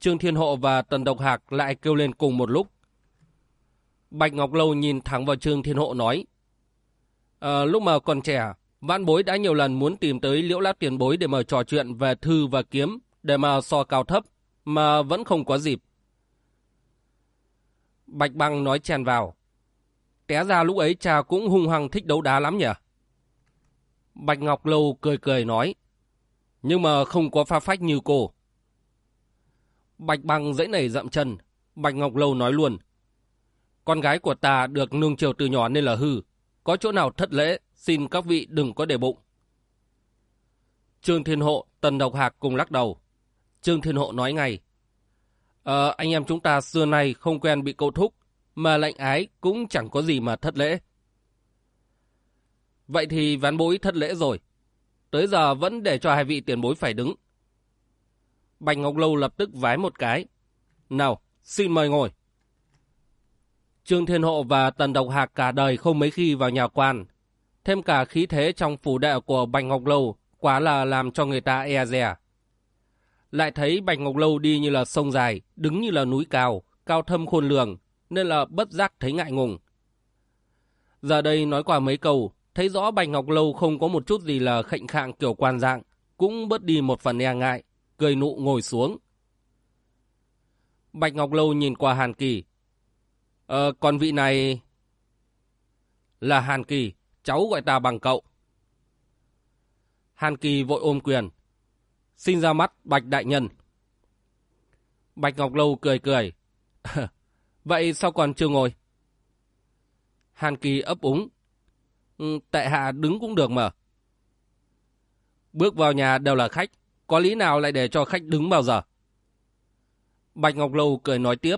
Trương Thiên Hộ và Tần Độc Hạc lại kêu lên cùng một lúc. Bạch Ngọc Lâu nhìn thẳng vào Trương Thiên Hộ nói. À, lúc mà còn trẻ, vạn bối đã nhiều lần muốn tìm tới liễu lát tiền bối để mở trò chuyện về thư và kiếm, để mà so cao thấp, mà vẫn không có dịp. Bạch Băng nói chèn vào. Té ra lúc ấy cha cũng hung hăng thích đấu đá lắm nhỉ? Bạch Ngọc Lâu cười cười nói. Nhưng mà không có pha phách như cô. Bạch Băng dãy nảy dậm chân. Bạch Ngọc Lâu nói luôn. Con gái của ta được nương chiều từ nhỏ nên là hư. Có chỗ nào thất lễ, xin các vị đừng có để bụng. Trương Thiên Hộ, Tần Độc Hạc cùng lắc đầu. Trương Thiên Hộ nói ngay. Ờ, anh em chúng ta xưa nay không quen bị câu thúc, mà lệnh ái cũng chẳng có gì mà thất lễ. Vậy thì ván bối thất lễ rồi. Tới giờ vẫn để cho hai vị tiền bối phải đứng. Bạch Ngọc Lâu lập tức vái một cái. Nào, xin mời ngồi. Trương Thiên Hộ và Tần Độc Hạc cả đời không mấy khi vào nhà quan. Thêm cả khí thế trong phủ đệ của Bạch Ngọc Lâu quá là làm cho người ta e dè. Lại thấy Bạch Ngọc Lâu đi như là sông dài, đứng như là núi cao, cao thâm khôn lường, nên là bất giác thấy ngại ngùng. Giờ đây nói qua mấy câu, thấy rõ Bạch Ngọc Lâu không có một chút gì là khệnh khạng kiểu quan dạng, cũng bớt đi một phần e ngại, cười nụ ngồi xuống. Bạch Ngọc Lâu nhìn qua Hàn Kỳ. Ờ, còn vị này... Là Hàn Kỳ, cháu gọi ta bằng cậu. Hàn Kỳ vội ôm quyền. Xin ra mắt Bạch Đại Nhân. Bạch Ngọc Lâu cười cười. Vậy sao còn chưa ngồi? Hàn Kỳ ấp úng. Ừ, tại hạ đứng cũng được mà. Bước vào nhà đều là khách. Có lý nào lại để cho khách đứng bao giờ? Bạch Ngọc Lâu cười nói tiếp.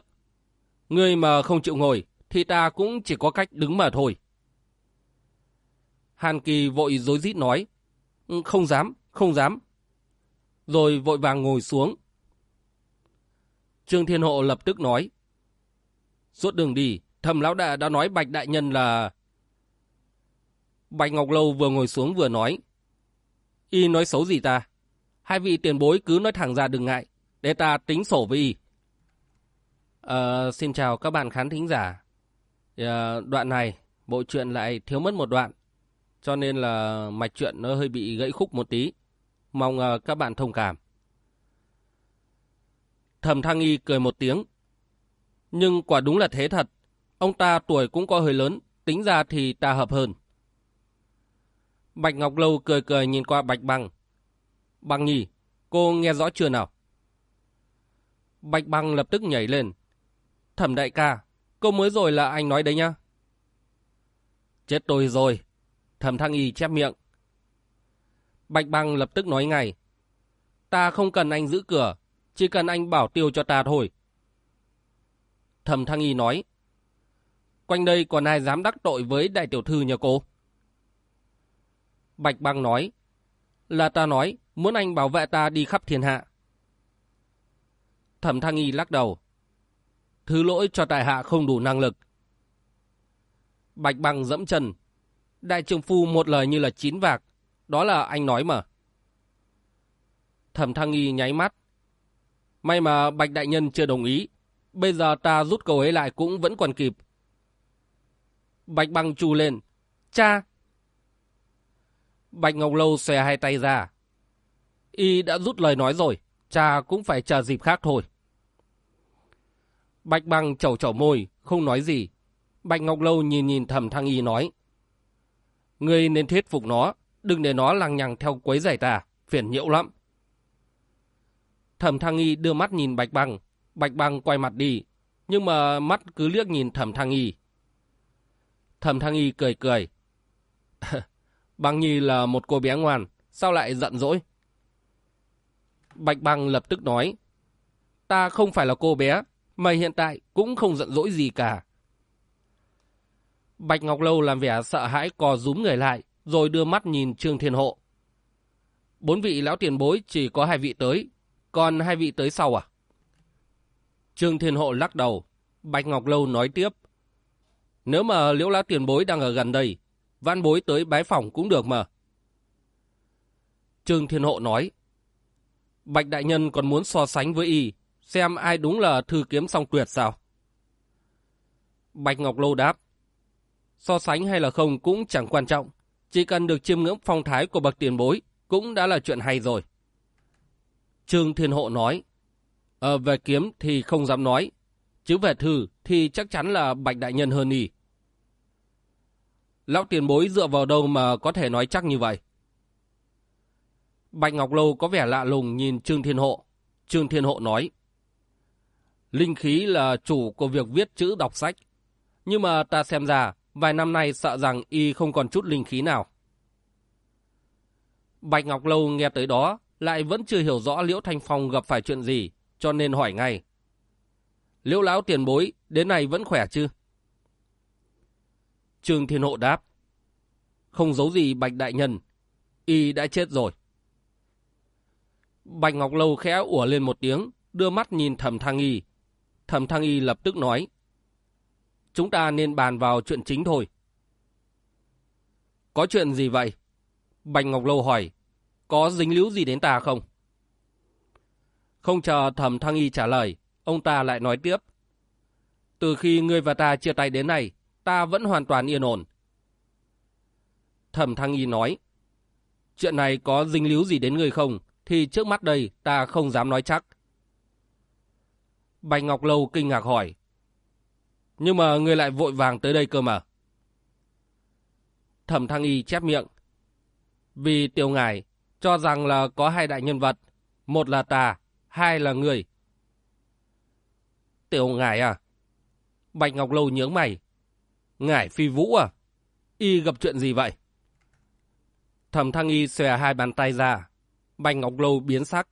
Ngươi mà không chịu ngồi, thì ta cũng chỉ có cách đứng mà thôi. Hàn Kỳ vội dối rít nói. Ừ, không dám, không dám. Rồi vội vàng ngồi xuống. Trương Thiên Hộ lập tức nói. Suốt đường đi, thầm lão đại đã nói Bạch Đại Nhân là... Bạch Ngọc Lâu vừa ngồi xuống vừa nói. Y nói xấu gì ta? Hai vị tiền bối cứ nói thẳng ra đừng ngại, để ta tính sổ với Y. À, xin chào các bạn khán thính giả. À, đoạn này, bộ truyện lại thiếu mất một đoạn, cho nên là mạch truyện nó hơi bị gãy khúc một tí. Mong ờ, các bạn thông cảm. Thẩm Thăng Y cười một tiếng. Nhưng quả đúng là thế thật. Ông ta tuổi cũng có hơi lớn, tính ra thì ta hợp hơn. Bạch Ngọc Lâu cười cười nhìn qua Bạch Băng. Băng nhỉ cô nghe rõ chưa nào? Bạch Băng lập tức nhảy lên. Thẩm đại ca, câu mới rồi là anh nói đấy nhá. Chết tôi rồi. Thẩm Thăng Y chép miệng. Bạch Băng lập tức nói ngay. Ta không cần anh giữ cửa, chỉ cần anh bảo tiêu cho ta thôi. Thẩm Thăng Y nói. Quanh đây còn ai dám đắc tội với đại tiểu thư nhà cô? Bạch Băng nói. Là ta nói, muốn anh bảo vệ ta đi khắp thiên hạ. Thẩm Thăng Y lắc đầu. Thứ lỗi cho tại hạ không đủ năng lực. Bạch Băng dẫm chân. Đại trường phu một lời như là chín vạc. Đó là anh nói mà. Thẩm Thăng Y nháy mắt. May mà Bạch Đại Nhân chưa đồng ý. Bây giờ ta rút cầu ấy lại cũng vẫn còn kịp. Bạch Băng trù lên. Cha! Bạch Ngọc Lâu xòe hai tay ra. Y đã rút lời nói rồi. Cha cũng phải chờ dịp khác thôi. Bạch Băng chầu chầu môi, không nói gì. Bạch Ngọc Lâu nhìn nhìn thầm thăng y nói. Ngươi nên thuyết phục nó, đừng để nó lằng nhằng theo quấy giải ta, phiền nhiễu lắm. Thẩm Thăng Y đưa mắt nhìn Bạch Băng, Bạch Băng quay mặt đi, nhưng mà mắt cứ liếc nhìn Thẩm Thăng Y. Thẩm Thăng Y cười cười. Băng Nhi là một cô bé ngoan, sao lại giận dỗi? Bạch Băng lập tức nói, ta không phải là cô bé, mà hiện tại cũng không giận dỗi gì cả. Bạch Ngọc Lâu làm vẻ sợ hãi co rúm người lại, rồi đưa mắt nhìn Trương Thiên Hộ. Bốn vị lão tiền bối chỉ có hai vị tới, còn hai vị tới sau à? Trương Thiên Hộ lắc đầu, Bạch Ngọc Lâu nói tiếp. Nếu mà liễu Lá tiền bối đang ở gần đây, văn bối tới bái phòng cũng được mà. Trương Thiên Hộ nói, Bạch Đại Nhân còn muốn so sánh với y, xem ai đúng là thư kiếm song tuyệt sao? Bạch Ngọc Lâu đáp, so sánh hay là không cũng chẳng quan trọng, chỉ cần được chiêm ngưỡng phong thái của bậc tiền bối cũng đã là chuyện hay rồi. Trương Thiên Hộ nói, Ờ, về kiếm thì không dám nói, chứ về thư thì chắc chắn là Bạch Đại Nhân hơn y. Lão tiền bối dựa vào đâu mà có thể nói chắc như vậy? Bạch Ngọc Lâu có vẻ lạ lùng nhìn Trương Thiên Hộ. Trương Thiên Hộ nói, Linh khí là chủ của việc viết chữ đọc sách. Nhưng mà ta xem ra, vài năm nay sợ rằng y không còn chút linh khí nào. Bạch Ngọc Lâu nghe tới đó, lại vẫn chưa hiểu rõ Liễu Thanh Phong gặp phải chuyện gì, cho nên hỏi ngay. Liễu lão tiền bối, đến này vẫn khỏe chứ? Trương Thiên Hộ đáp. Không giấu gì Bạch Đại Nhân, y đã chết rồi. Bạch Ngọc Lâu khẽ ủa lên một tiếng, đưa mắt nhìn thẩm thăng y. Thẩm thăng y lập tức nói. Chúng ta nên bàn vào chuyện chính thôi. Có chuyện gì vậy? Bạch Ngọc Lâu hỏi. Có dính líu gì đến ta không? Không chờ thẩm thăng y trả lời, ông ta lại nói tiếp. Từ khi ngươi và ta chia tay đến nay, ta vẫn hoàn toàn yên ổn. Thẩm thăng y nói. Chuyện này có dính líu gì đến ngươi không? Thì trước mắt đây ta không dám nói chắc. Bạch Ngọc Lâu kinh ngạc hỏi. Nhưng mà ngươi lại vội vàng tới đây cơ mà. Thẩm Thăng Y chép miệng. Vì tiểu ngài cho rằng là có hai đại nhân vật. Một là ta, hai là người. Tiểu ngải à? Bạch Ngọc Lâu nhướng mày. ngải phi vũ à? Y gặp chuyện gì vậy? Thẩm Thăng Y xòe hai bàn tay ra. Bạch Ngọc Lâu biến sắc.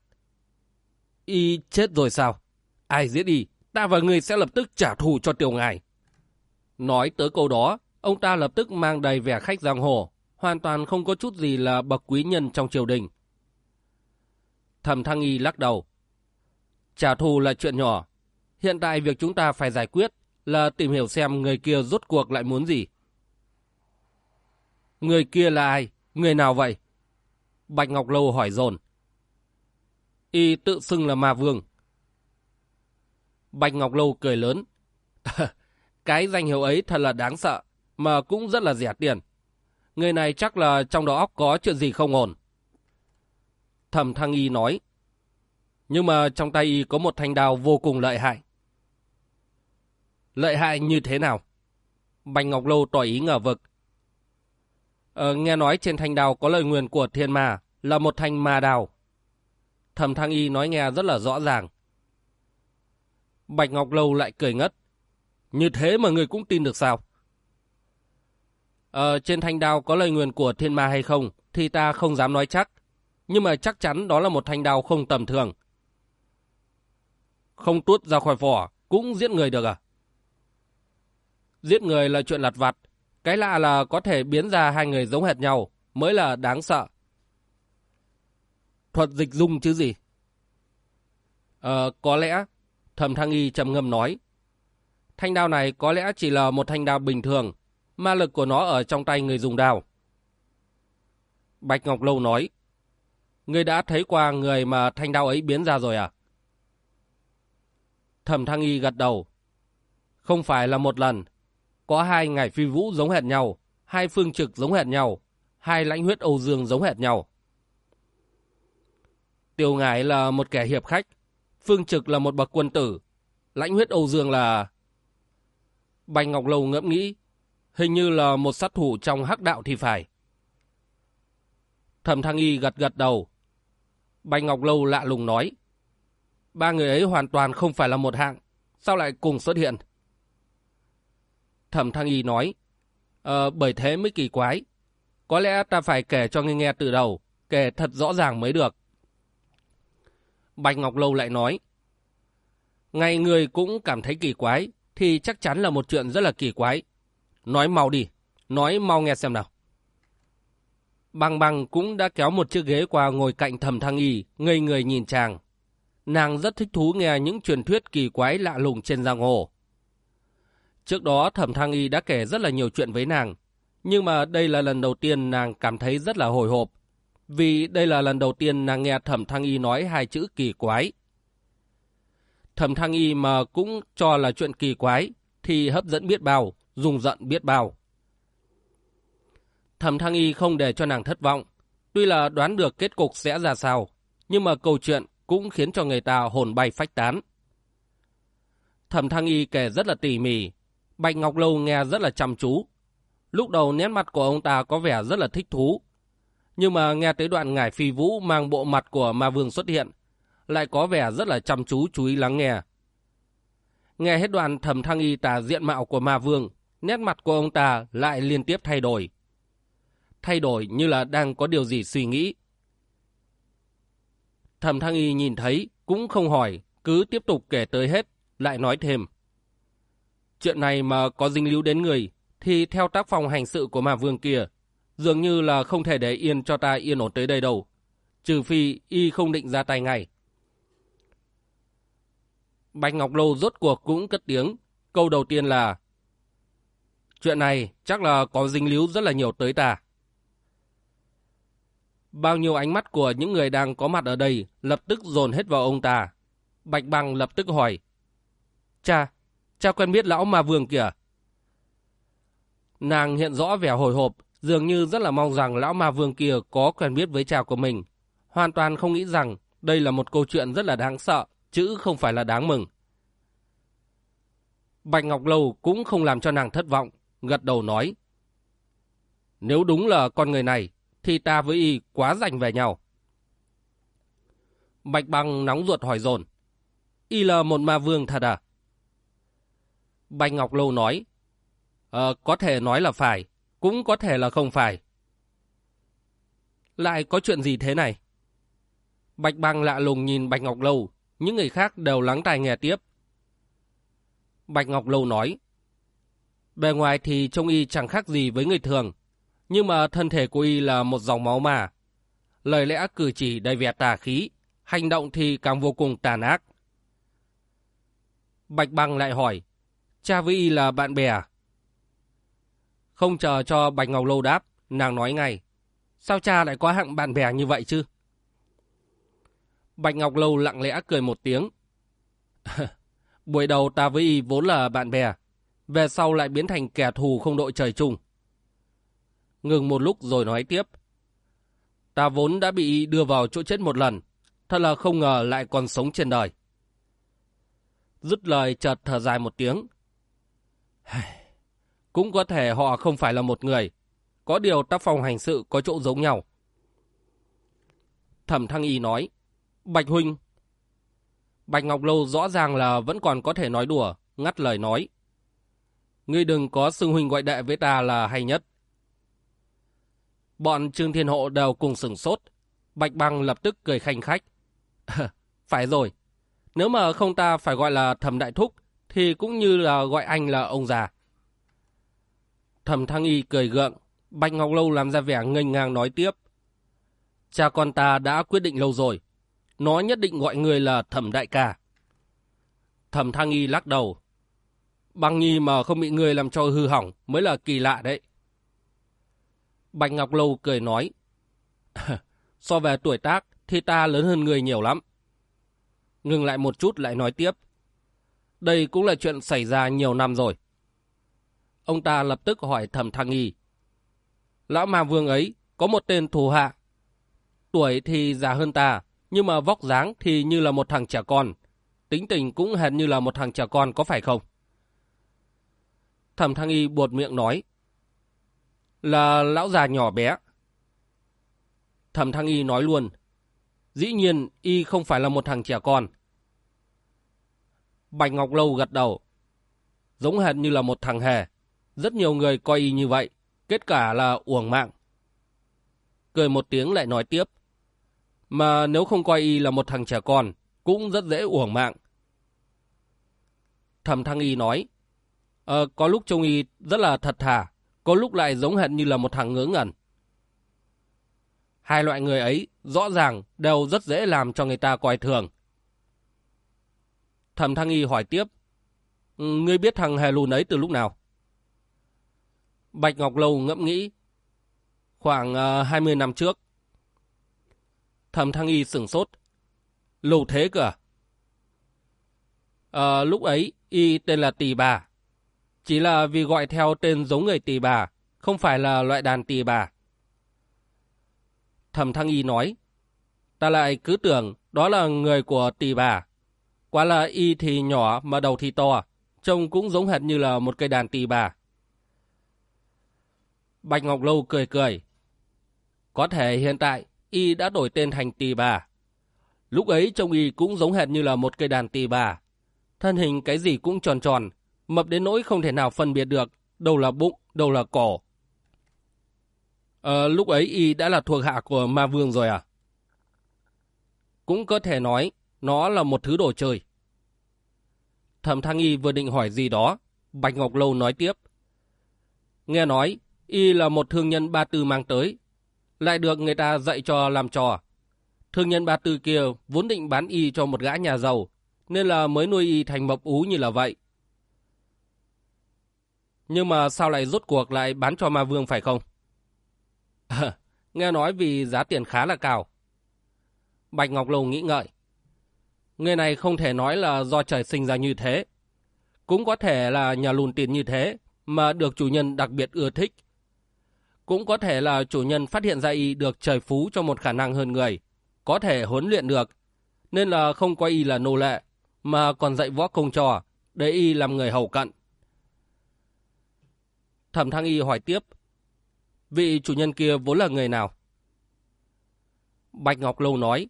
Y chết rồi sao? Ai giết y? Ta và người sẽ lập tức trả thù cho tiểu ngài. Nói tới câu đó, ông ta lập tức mang đầy vẻ khách giang hồ, hoàn toàn không có chút gì là bậc quý nhân trong triều đình. Thẩm Thăng Y lắc đầu. Trả thù là chuyện nhỏ. Hiện tại việc chúng ta phải giải quyết là tìm hiểu xem người kia rốt cuộc lại muốn gì. Người kia là ai? Người nào vậy? Bạch Ngọc Lâu hỏi dồn. Y tự xưng là ma vương. Bạch Ngọc Lâu cười lớn. Cái danh hiệu ấy thật là đáng sợ, mà cũng rất là rẻ tiền. Người này chắc là trong đó óc có chuyện gì không ổn. Thẩm Thăng Y nói. Nhưng mà trong tay Y có một thanh đao vô cùng lợi hại. Lợi hại như thế nào? Bạch Ngọc Lâu tỏ ý ngờ vực. Ờ, nghe nói trên thanh đao có lời nguyền của thiên ma, là một thanh ma đao. Thẩm Thăng Y nói nghe rất là rõ ràng. Bạch Ngọc Lâu lại cười ngất. Như thế mà người cũng tin được sao? Ờ, trên thanh đao có lời nguyền của thiên ma hay không thì ta không dám nói chắc. Nhưng mà chắc chắn đó là một thanh đao không tầm thường. Không tuốt ra khỏi vỏ cũng giết người được à? Giết người là chuyện lặt vặt. Cái lạ là có thể biến ra hai người giống hệt nhau mới là đáng sợ. Thuật dịch dung chứ gì? Ờ, có lẽ, thẩm thăng y trầm ngâm nói. Thanh đao này có lẽ chỉ là một thanh đao bình thường, ma lực của nó ở trong tay người dùng đao. Bạch Ngọc Lâu nói, Ngươi đã thấy qua người mà thanh đao ấy biến ra rồi à? Thẩm thăng y gật đầu. Không phải là một lần. Có hai ngải phi vũ giống hệt nhau, hai phương trực giống hệt nhau, hai lãnh huyết Âu Dương giống hệt nhau. Tiêu Ngải là một kẻ hiệp khách, Phương Trực là một bậc quân tử, lãnh huyết Âu Dương là... Bạch Ngọc Lâu ngẫm nghĩ, hình như là một sát thủ trong hắc đạo thì phải. Thẩm Thăng Y gật gật đầu. Bạch Ngọc Lâu lạ lùng nói, ba người ấy hoàn toàn không phải là một hạng, sao lại cùng xuất hiện? Thẩm Thăng Y nói, ờ, bởi thế mới kỳ quái. Có lẽ ta phải kể cho ngươi nghe từ đầu, kể thật rõ ràng mới được. Bạch Ngọc Lâu lại nói. Ngày người cũng cảm thấy kỳ quái, thì chắc chắn là một chuyện rất là kỳ quái. Nói mau đi, nói mau nghe xem nào. Băng băng cũng đã kéo một chiếc ghế qua ngồi cạnh thầm thăng y, ngây người nhìn chàng. Nàng rất thích thú nghe những truyền thuyết kỳ quái lạ lùng trên giang hồ. Trước đó thẩm thăng y đã kể rất là nhiều chuyện với nàng, nhưng mà đây là lần đầu tiên nàng cảm thấy rất là hồi hộp, vì đây là lần đầu tiên nàng nghe Thẩm Thăng Y nói hai chữ kỳ quái. Thẩm Thăng Y mà cũng cho là chuyện kỳ quái, thì hấp dẫn biết bao, dùng giận biết bao. Thẩm Thăng Y không để cho nàng thất vọng, tuy là đoán được kết cục sẽ ra sao, nhưng mà câu chuyện cũng khiến cho người ta hồn bay phách tán. Thẩm Thăng Y kể rất là tỉ mỉ, Bạch Ngọc Lâu nghe rất là chăm chú. Lúc đầu nét mặt của ông ta có vẻ rất là thích thú, nhưng mà nghe tới đoạn ngải phi vũ mang bộ mặt của ma vương xuất hiện, lại có vẻ rất là chăm chú chú ý lắng nghe. Nghe hết đoạn Thẩm thăng y tả diện mạo của ma vương, nét mặt của ông ta lại liên tiếp thay đổi. Thay đổi như là đang có điều gì suy nghĩ, Thẩm Thăng Y nhìn thấy, cũng không hỏi, cứ tiếp tục kể tới hết, lại nói thêm. Chuyện này mà có dính líu đến người, thì theo tác phong hành sự của mà vương kia, dường như là không thể để yên cho ta yên ổn tới đây đâu. Trừ phi y không định ra tay ngay. Bạch Ngọc Lâu rốt cuộc cũng cất tiếng. Câu đầu tiên là Chuyện này chắc là có dính líu rất là nhiều tới ta. Bao nhiêu ánh mắt của những người đang có mặt ở đây lập tức dồn hết vào ông ta. Bạch Băng lập tức hỏi. Cha, cha quen biết lão ma vương kìa. Nàng hiện rõ vẻ hồi hộp, dường như rất là mong rằng lão ma vương kia có quen biết với cha của mình. Hoàn toàn không nghĩ rằng đây là một câu chuyện rất là đáng sợ, chứ không phải là đáng mừng. Bạch Ngọc Lâu cũng không làm cho nàng thất vọng, gật đầu nói. Nếu đúng là con người này, thì ta với y quá dành về nhau. Bạch Băng nóng ruột hỏi dồn Y là một ma vương thật à? Bạch Ngọc Lâu nói. Ờ, có thể nói là phải, cũng có thể là không phải. Lại có chuyện gì thế này? Bạch Băng lạ lùng nhìn Bạch Ngọc Lâu, những người khác đều lắng tai nghe tiếp. Bạch Ngọc Lâu nói. Bề ngoài thì trông y chẳng khác gì với người thường, nhưng mà thân thể của y là một dòng máu mà. Lời lẽ cử chỉ đầy vẻ tà khí, hành động thì càng vô cùng tàn ác. Bạch Băng lại hỏi, cha với y là bạn bè à? Không chờ cho Bạch Ngọc Lâu đáp, nàng nói ngay, sao cha lại có hạng bạn bè như vậy chứ? Bạch Ngọc Lâu lặng lẽ cười một tiếng. Buổi đầu ta với y vốn là bạn bè, về sau lại biến thành kẻ thù không đội trời chung. Ngừng một lúc rồi nói tiếp. Ta vốn đã bị đưa vào chỗ chết một lần, thật là không ngờ lại còn sống trên đời. Dứt lời chợt thở dài một tiếng. Cũng có thể họ không phải là một người, có điều tác phong hành sự có chỗ giống nhau. Thẩm Thăng Y nói, Bạch Huynh. Bạch Ngọc Lâu rõ ràng là vẫn còn có thể nói đùa, ngắt lời nói. Ngươi đừng có xưng huynh gọi đệ với ta là hay nhất. Bọn Trương Thiên Hộ đều cùng sừng sốt. Bạch Băng lập tức cười khanh khách. phải rồi, nếu mà không ta phải gọi là thẩm đại thúc, thì cũng như là gọi anh là ông già. Thẩm Thăng Y cười gượng, Bạch Ngọc Lâu làm ra vẻ ngênh ngang nói tiếp. Cha con ta đã quyết định lâu rồi, nó nhất định gọi người là thẩm đại ca. Thẩm Thăng Y lắc đầu. Băng nhi mà không bị người làm cho hư hỏng mới là kỳ lạ đấy. Bạch Ngọc Lâu cười nói. so về tuổi tác thì ta lớn hơn người nhiều lắm. Ngừng lại một chút lại nói tiếp. Đây cũng là chuyện xảy ra nhiều năm rồi. Ông ta lập tức hỏi thẩm thăng nghi. Lão ma vương ấy có một tên thù hạ. Tuổi thì già hơn ta, nhưng mà vóc dáng thì như là một thằng trẻ con. Tính tình cũng hệt như là một thằng trẻ con có phải không? Thẩm thăng y buột miệng nói. Là lão già nhỏ bé. Thẩm thăng y nói luôn. Dĩ nhiên y không phải là một thằng trẻ con. Bạch Ngọc Lâu gật đầu. Giống hệt như là một thằng hề. Rất nhiều người coi y như vậy. Kết quả là uổng mạng. Cười một tiếng lại nói tiếp. Mà nếu không coi y là một thằng trẻ con, cũng rất dễ uổng mạng. Thẩm thăng y nói. Ờ, có lúc trông y rất là thật thà, có lúc lại giống hệt như là một thằng ngớ ngẩn. Hai loại người ấy rõ ràng đều rất dễ làm cho người ta coi thường. Thẩm Thăng Y hỏi tiếp, ngươi biết thằng hề lùn ấy từ lúc nào? Bạch Ngọc Lâu ngẫm nghĩ, khoảng ờ, uh, 20 năm trước. Thẩm Thăng Y sửng sốt, lâu thế cơ à? Ờ, lúc ấy Y tên là Tỳ Bà, chỉ là vì gọi theo tên giống người Tỳ Bà, không phải là loại đàn Tỳ Bà. Thẩm Thăng Y nói, ta lại cứ tưởng đó là người của Tỳ Bà. Quá là Y thì nhỏ mà đầu thì to, trông cũng giống hệt như là một cây đàn Tỳ Bà. Bạch Ngọc Lâu cười cười. Có thể hiện tại Y đã đổi tên thành Tỳ Bà. Lúc ấy trông Y cũng giống hệt như là một cây đàn Tỳ Bà. Thân hình cái gì cũng tròn tròn, mập đến nỗi không thể nào phân biệt được đâu là bụng, đâu là cổ. Ờ, lúc ấy y đã là thuộc hạ của ma vương rồi à? Cũng có thể nói nó là một thứ đồ chơi. Thẩm Thăng Y vừa định hỏi gì đó, Bạch Ngọc Lâu nói tiếp. Nghe nói, Y là một thương nhân ba tư mang tới, lại được người ta dạy cho làm trò. Thương nhân ba tư kia vốn định bán Y cho một gã nhà giàu, nên là mới nuôi Y thành mập ú như là vậy. Nhưng mà sao lại rốt cuộc lại bán cho ma vương phải không? À, nghe nói vì giá tiền khá là cao. Bạch Ngọc Lâu nghĩ ngợi. Người này không thể nói là do trời sinh ra như thế. Cũng có thể là nhà lùn tiền như thế mà được chủ nhân đặc biệt ưa thích. Cũng có thể là chủ nhân phát hiện ra y được trời phú cho một khả năng hơn người, có thể huấn luyện được, nên là không coi y là nô lệ, mà còn dạy võ công trò, để y làm người hầu cận. Thẩm Thăng Y hỏi tiếp, vị chủ nhân kia vốn là người nào? Bạch Ngọc Lâu nói,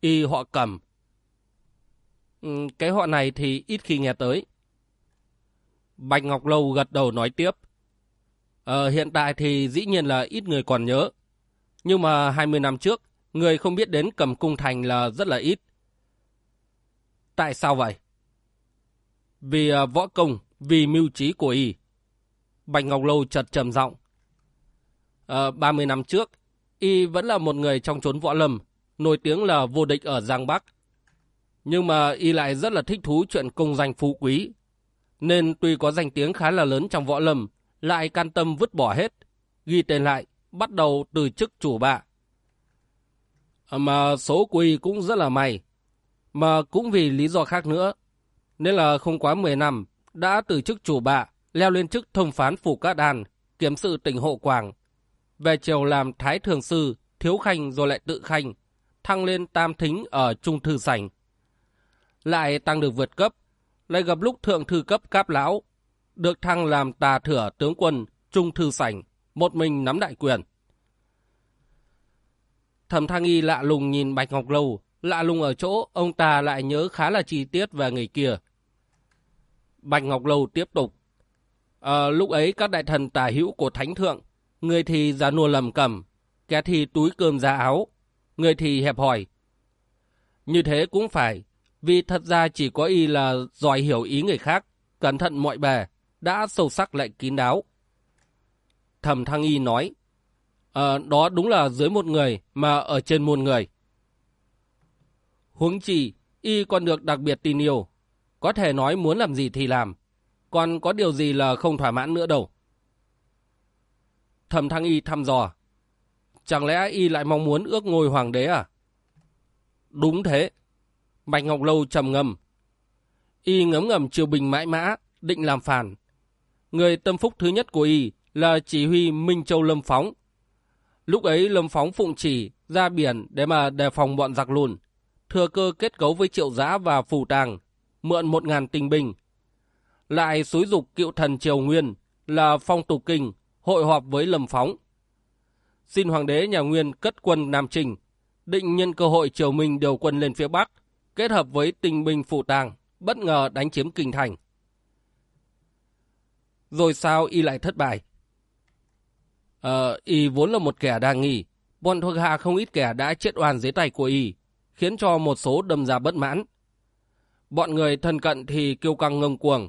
y họ cầm. Ừ, cái họ này thì ít khi nghe tới. Bạch Ngọc Lâu gật đầu nói tiếp. Ờ, hiện tại thì dĩ nhiên là ít người còn nhớ. Nhưng mà 20 năm trước, người không biết đến cầm cung thành là rất là ít. Tại sao vậy? Vì ờ, võ công, vì mưu trí của y. Bạch Ngọc Lâu chợt trầm giọng. Ờ, 30 năm trước, y vẫn là một người trong chốn võ lâm, nổi tiếng là vô địch ở Giang Bắc. Nhưng mà y lại rất là thích thú chuyện công danh phú quý. Nên tuy có danh tiếng khá là lớn trong võ lâm, lại can tâm vứt bỏ hết, ghi tên lại, bắt đầu từ chức chủ bạ. Ờ, mà số của y cũng rất là may, mà cũng vì lý do khác nữa. Nên là không quá 10 năm, đã từ chức chủ bạ, leo lên chức thông phán phủ các đàn, kiếm sự tỉnh hộ quảng. Về chiều làm thái thường sư, thiếu khanh rồi lại tự khanh, thăng lên tam thính ở trung thư sảnh. Lại tăng được vượt cấp, lại gặp lúc thượng thư cấp cáp lão, được thăng làm tà thửa tướng quân trung thư sảnh, một mình nắm đại quyền. Thẩm Thăng Y lạ lùng nhìn Bạch Ngọc Lâu, lạ lùng ở chỗ ông ta lại nhớ khá là chi tiết về người kia. Bạch Ngọc Lâu tiếp tục. À, lúc ấy các đại thần tả hữu của Thánh Thượng, người thì già nua lầm cầm, kẻ thì túi cơm ra áo, người thì hẹp hỏi. Như thế cũng phải, vì thật ra chỉ có y là giỏi hiểu ý người khác, cẩn thận mọi bề, đã sâu sắc lại kín đáo. Thẩm Thăng Y nói, à, đó đúng là dưới một người mà ở trên muôn người. Huống chi, y còn được đặc biệt tin yêu, có thể nói muốn làm gì thì làm, còn có điều gì là không thỏa mãn nữa đâu. Thẩm Thăng Y thăm dò, chẳng lẽ y lại mong muốn ước ngôi hoàng đế à? Đúng thế. Bạch Ngọc Lâu trầm ngâm. Y ngấm ngầm triều bình mãi mã, định làm phản, Người tâm phúc thứ nhất của y là chỉ huy Minh Châu Lâm Phóng. Lúc ấy Lâm Phóng phụng chỉ ra biển để mà đề phòng bọn giặc lùn, thừa cơ kết cấu với triệu giã và phù tàng, mượn một ngàn tinh binh. Lại xúi dục cựu thần Triều Nguyên là phong tục kinh, hội họp với Lâm Phóng. Xin Hoàng đế nhà Nguyên cất quân Nam Trình, định nhân cơ hội Triều Minh điều quân lên phía Bắc, kết hợp với tinh binh phụ tàng, bất ngờ đánh chiếm kinh thành. Rồi sao y lại thất bại? Ờ, y vốn là một kẻ đa nghi. Bọn thuộc hạ không ít kẻ đã chết oan dưới tay của y, khiến cho một số đâm ra bất mãn. Bọn người thân cận thì kêu căng ngông cuồng.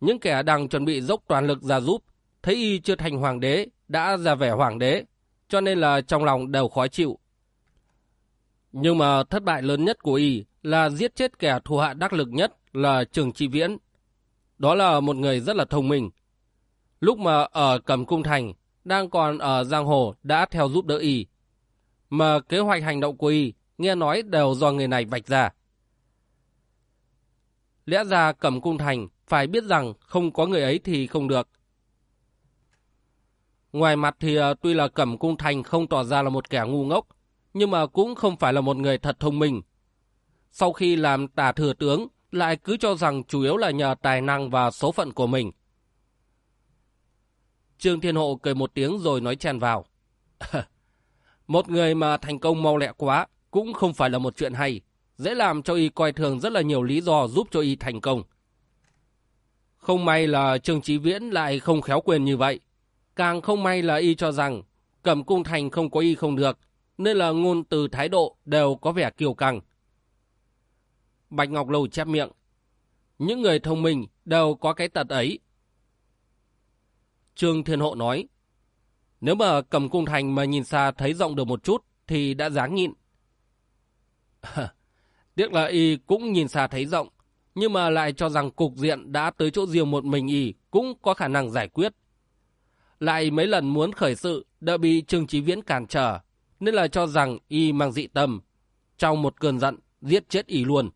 Những kẻ đang chuẩn bị dốc toàn lực ra giúp, thấy y chưa thành hoàng đế, đã ra vẻ hoàng đế, cho nên là trong lòng đều khó chịu. Nhưng mà thất bại lớn nhất của y là giết chết kẻ thù hạ đắc lực nhất là Trường Trị Viễn. Đó là một người rất là thông minh, Lúc mà ở Cẩm Cung Thành, đang còn ở Giang Hồ đã theo giúp đỡ y. Mà kế hoạch hành động của y, nghe nói đều do người này vạch ra. Lẽ ra Cẩm Cung Thành phải biết rằng không có người ấy thì không được. Ngoài mặt thì ờ, tuy là Cẩm Cung Thành không tỏ ra là một kẻ ngu ngốc, nhưng mà cũng không phải là một người thật thông minh. Sau khi làm tả thừa tướng, lại cứ cho rằng chủ yếu là nhờ tài năng và số phận của mình. Trương Thiên Hộ cười một tiếng rồi nói chen vào. một người mà thành công mau lẹ quá cũng không phải là một chuyện hay. Dễ làm cho y coi thường rất là nhiều lý do giúp cho y thành công. Không may là Trương Chí Viễn lại không khéo quyền như vậy. Càng không may là y cho rằng cầm cung thành không có y không được, nên là ngôn từ thái độ đều có vẻ kiêu căng. Bạch Ngọc Lâu chép miệng. Những người thông minh đều có cái tật ấy. Trương Thiên Hộ nói, nếu mà cầm cung thành mà nhìn xa thấy rộng được một chút thì đã dáng nhịn. Tiếc là y cũng nhìn xa thấy rộng, nhưng mà lại cho rằng cục diện đã tới chỗ riêng một mình y cũng có khả năng giải quyết. Lại mấy lần muốn khởi sự đã bị Trương Chí Viễn cản trở, nên là cho rằng y mang dị tâm. Trong một cơn giận, giết chết y luôn.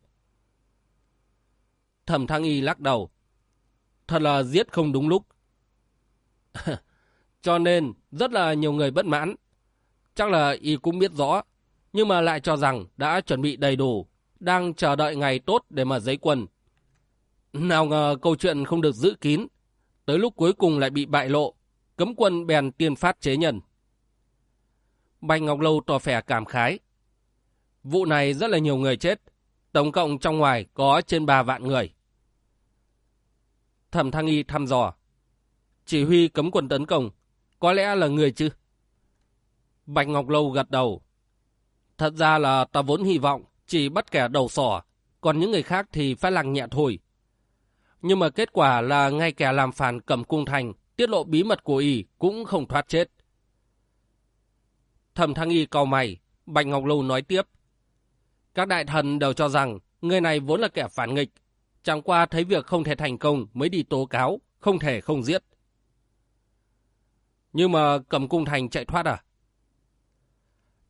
Thẩm Thăng Y lắc đầu. Thật là giết không đúng lúc. cho nên rất là nhiều người bất mãn. Chắc là y cũng biết rõ, nhưng mà lại cho rằng đã chuẩn bị đầy đủ, đang chờ đợi ngày tốt để mà giấy quân. Nào ngờ câu chuyện không được giữ kín, tới lúc cuối cùng lại bị bại lộ, cấm quân bèn tiên phát chế nhân. Bạch Ngọc Lâu tỏ vẻ cảm khái. Vụ này rất là nhiều người chết, tổng cộng trong ngoài có trên 3 vạn người. Thẩm Thăng Y thăm dò. Chỉ huy cấm quân tấn công, có lẽ là người chứ? Bạch Ngọc Lâu gật đầu. Thật ra là ta vốn hy vọng chỉ bắt kẻ đầu sỏ, còn những người khác thì phải lặng nhẹ thôi. Nhưng mà kết quả là ngay kẻ làm phản cầm cung thành, tiết lộ bí mật của y cũng không thoát chết. Thẩm Thăng Y cau mày, Bạch Ngọc Lâu nói tiếp. Các đại thần đều cho rằng người này vốn là kẻ phản nghịch, chẳng qua thấy việc không thể thành công mới đi tố cáo, không thể không giết. Nhưng mà cầm cung thành chạy thoát à?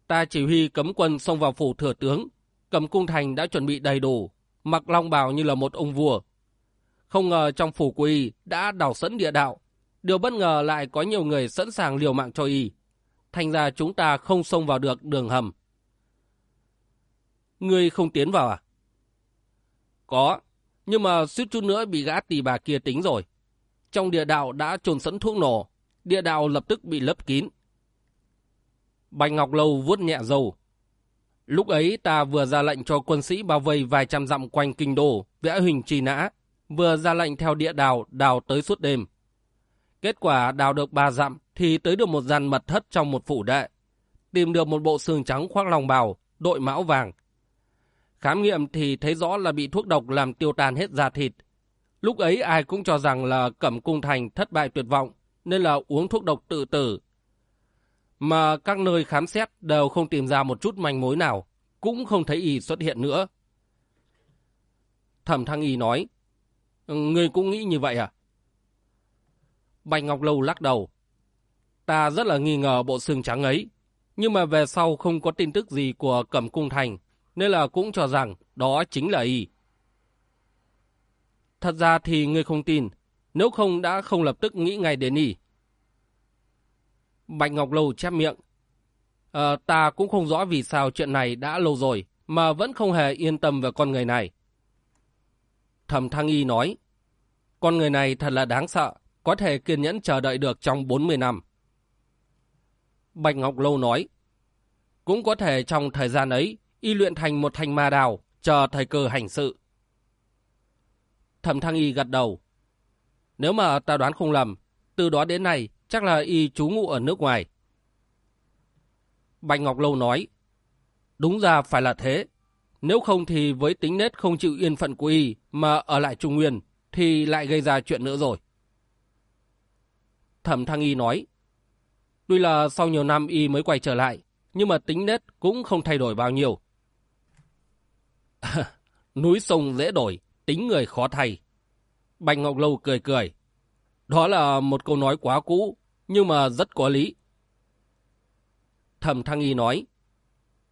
Ta chỉ huy cấm quân xông vào phủ thừa tướng, cầm cung thành đã chuẩn bị đầy đủ, mặc long bào như là một ông vua. Không ngờ trong phủ của y đã đào sẵn địa đạo, điều bất ngờ lại có nhiều người sẵn sàng liều mạng cho y. Thành ra chúng ta không xông vào được đường hầm. Ngươi không tiến vào à? Có, nhưng mà suýt chút nữa bị gã tỷ bà kia tính rồi. Trong địa đạo đã trồn sẵn thuốc nổ, địa đạo lập tức bị lấp kín. Bạch Ngọc Lâu vuốt nhẹ dầu. Lúc ấy ta vừa ra lệnh cho quân sĩ bao vây vài trăm dặm quanh kinh đô, vẽ hình trì nã, vừa ra lệnh theo địa đào đào tới suốt đêm. Kết quả đào được ba dặm thì tới được một gian mật thất trong một phủ đệ. Tìm được một bộ xương trắng khoác lòng bào, đội mão vàng. Khám nghiệm thì thấy rõ là bị thuốc độc làm tiêu tan hết da thịt. Lúc ấy ai cũng cho rằng là cẩm cung thành thất bại tuyệt vọng, nên là uống thuốc độc tự tử. Mà các nơi khám xét đều không tìm ra một chút manh mối nào, cũng không thấy y xuất hiện nữa. Thẩm Thăng Y nói, Người cũng nghĩ như vậy à? Bạch Ngọc Lâu lắc đầu. Ta rất là nghi ngờ bộ xương trắng ấy, nhưng mà về sau không có tin tức gì của Cẩm Cung Thành, nên là cũng cho rằng đó chính là y. Thật ra thì ngươi không tin, nếu không đã không lập tức nghĩ ngay đến y. Bạch Ngọc Lâu chép miệng. À, ta cũng không rõ vì sao chuyện này đã lâu rồi, mà vẫn không hề yên tâm về con người này. Thẩm Thăng Y nói, con người này thật là đáng sợ, có thể kiên nhẫn chờ đợi được trong 40 năm. Bạch Ngọc Lâu nói, cũng có thể trong thời gian ấy, y luyện thành một thành ma đào, chờ thời cơ hành sự. Thẩm Thăng Y gật đầu. Nếu mà ta đoán không lầm, từ đó đến nay chắc là y trú ngụ ở nước ngoài. Bạch Ngọc Lâu nói, đúng ra phải là thế. Nếu không thì với tính nết không chịu yên phận của y mà ở lại Trung Nguyên thì lại gây ra chuyện nữa rồi. Thẩm Thăng Y nói, tuy là sau nhiều năm y mới quay trở lại, nhưng mà tính nết cũng không thay đổi bao nhiêu. Núi sông dễ đổi, tính người khó thay. Bạch Ngọc Lâu cười cười. Đó là một câu nói quá cũ, nhưng mà rất có lý. Thẩm Thăng Y nói,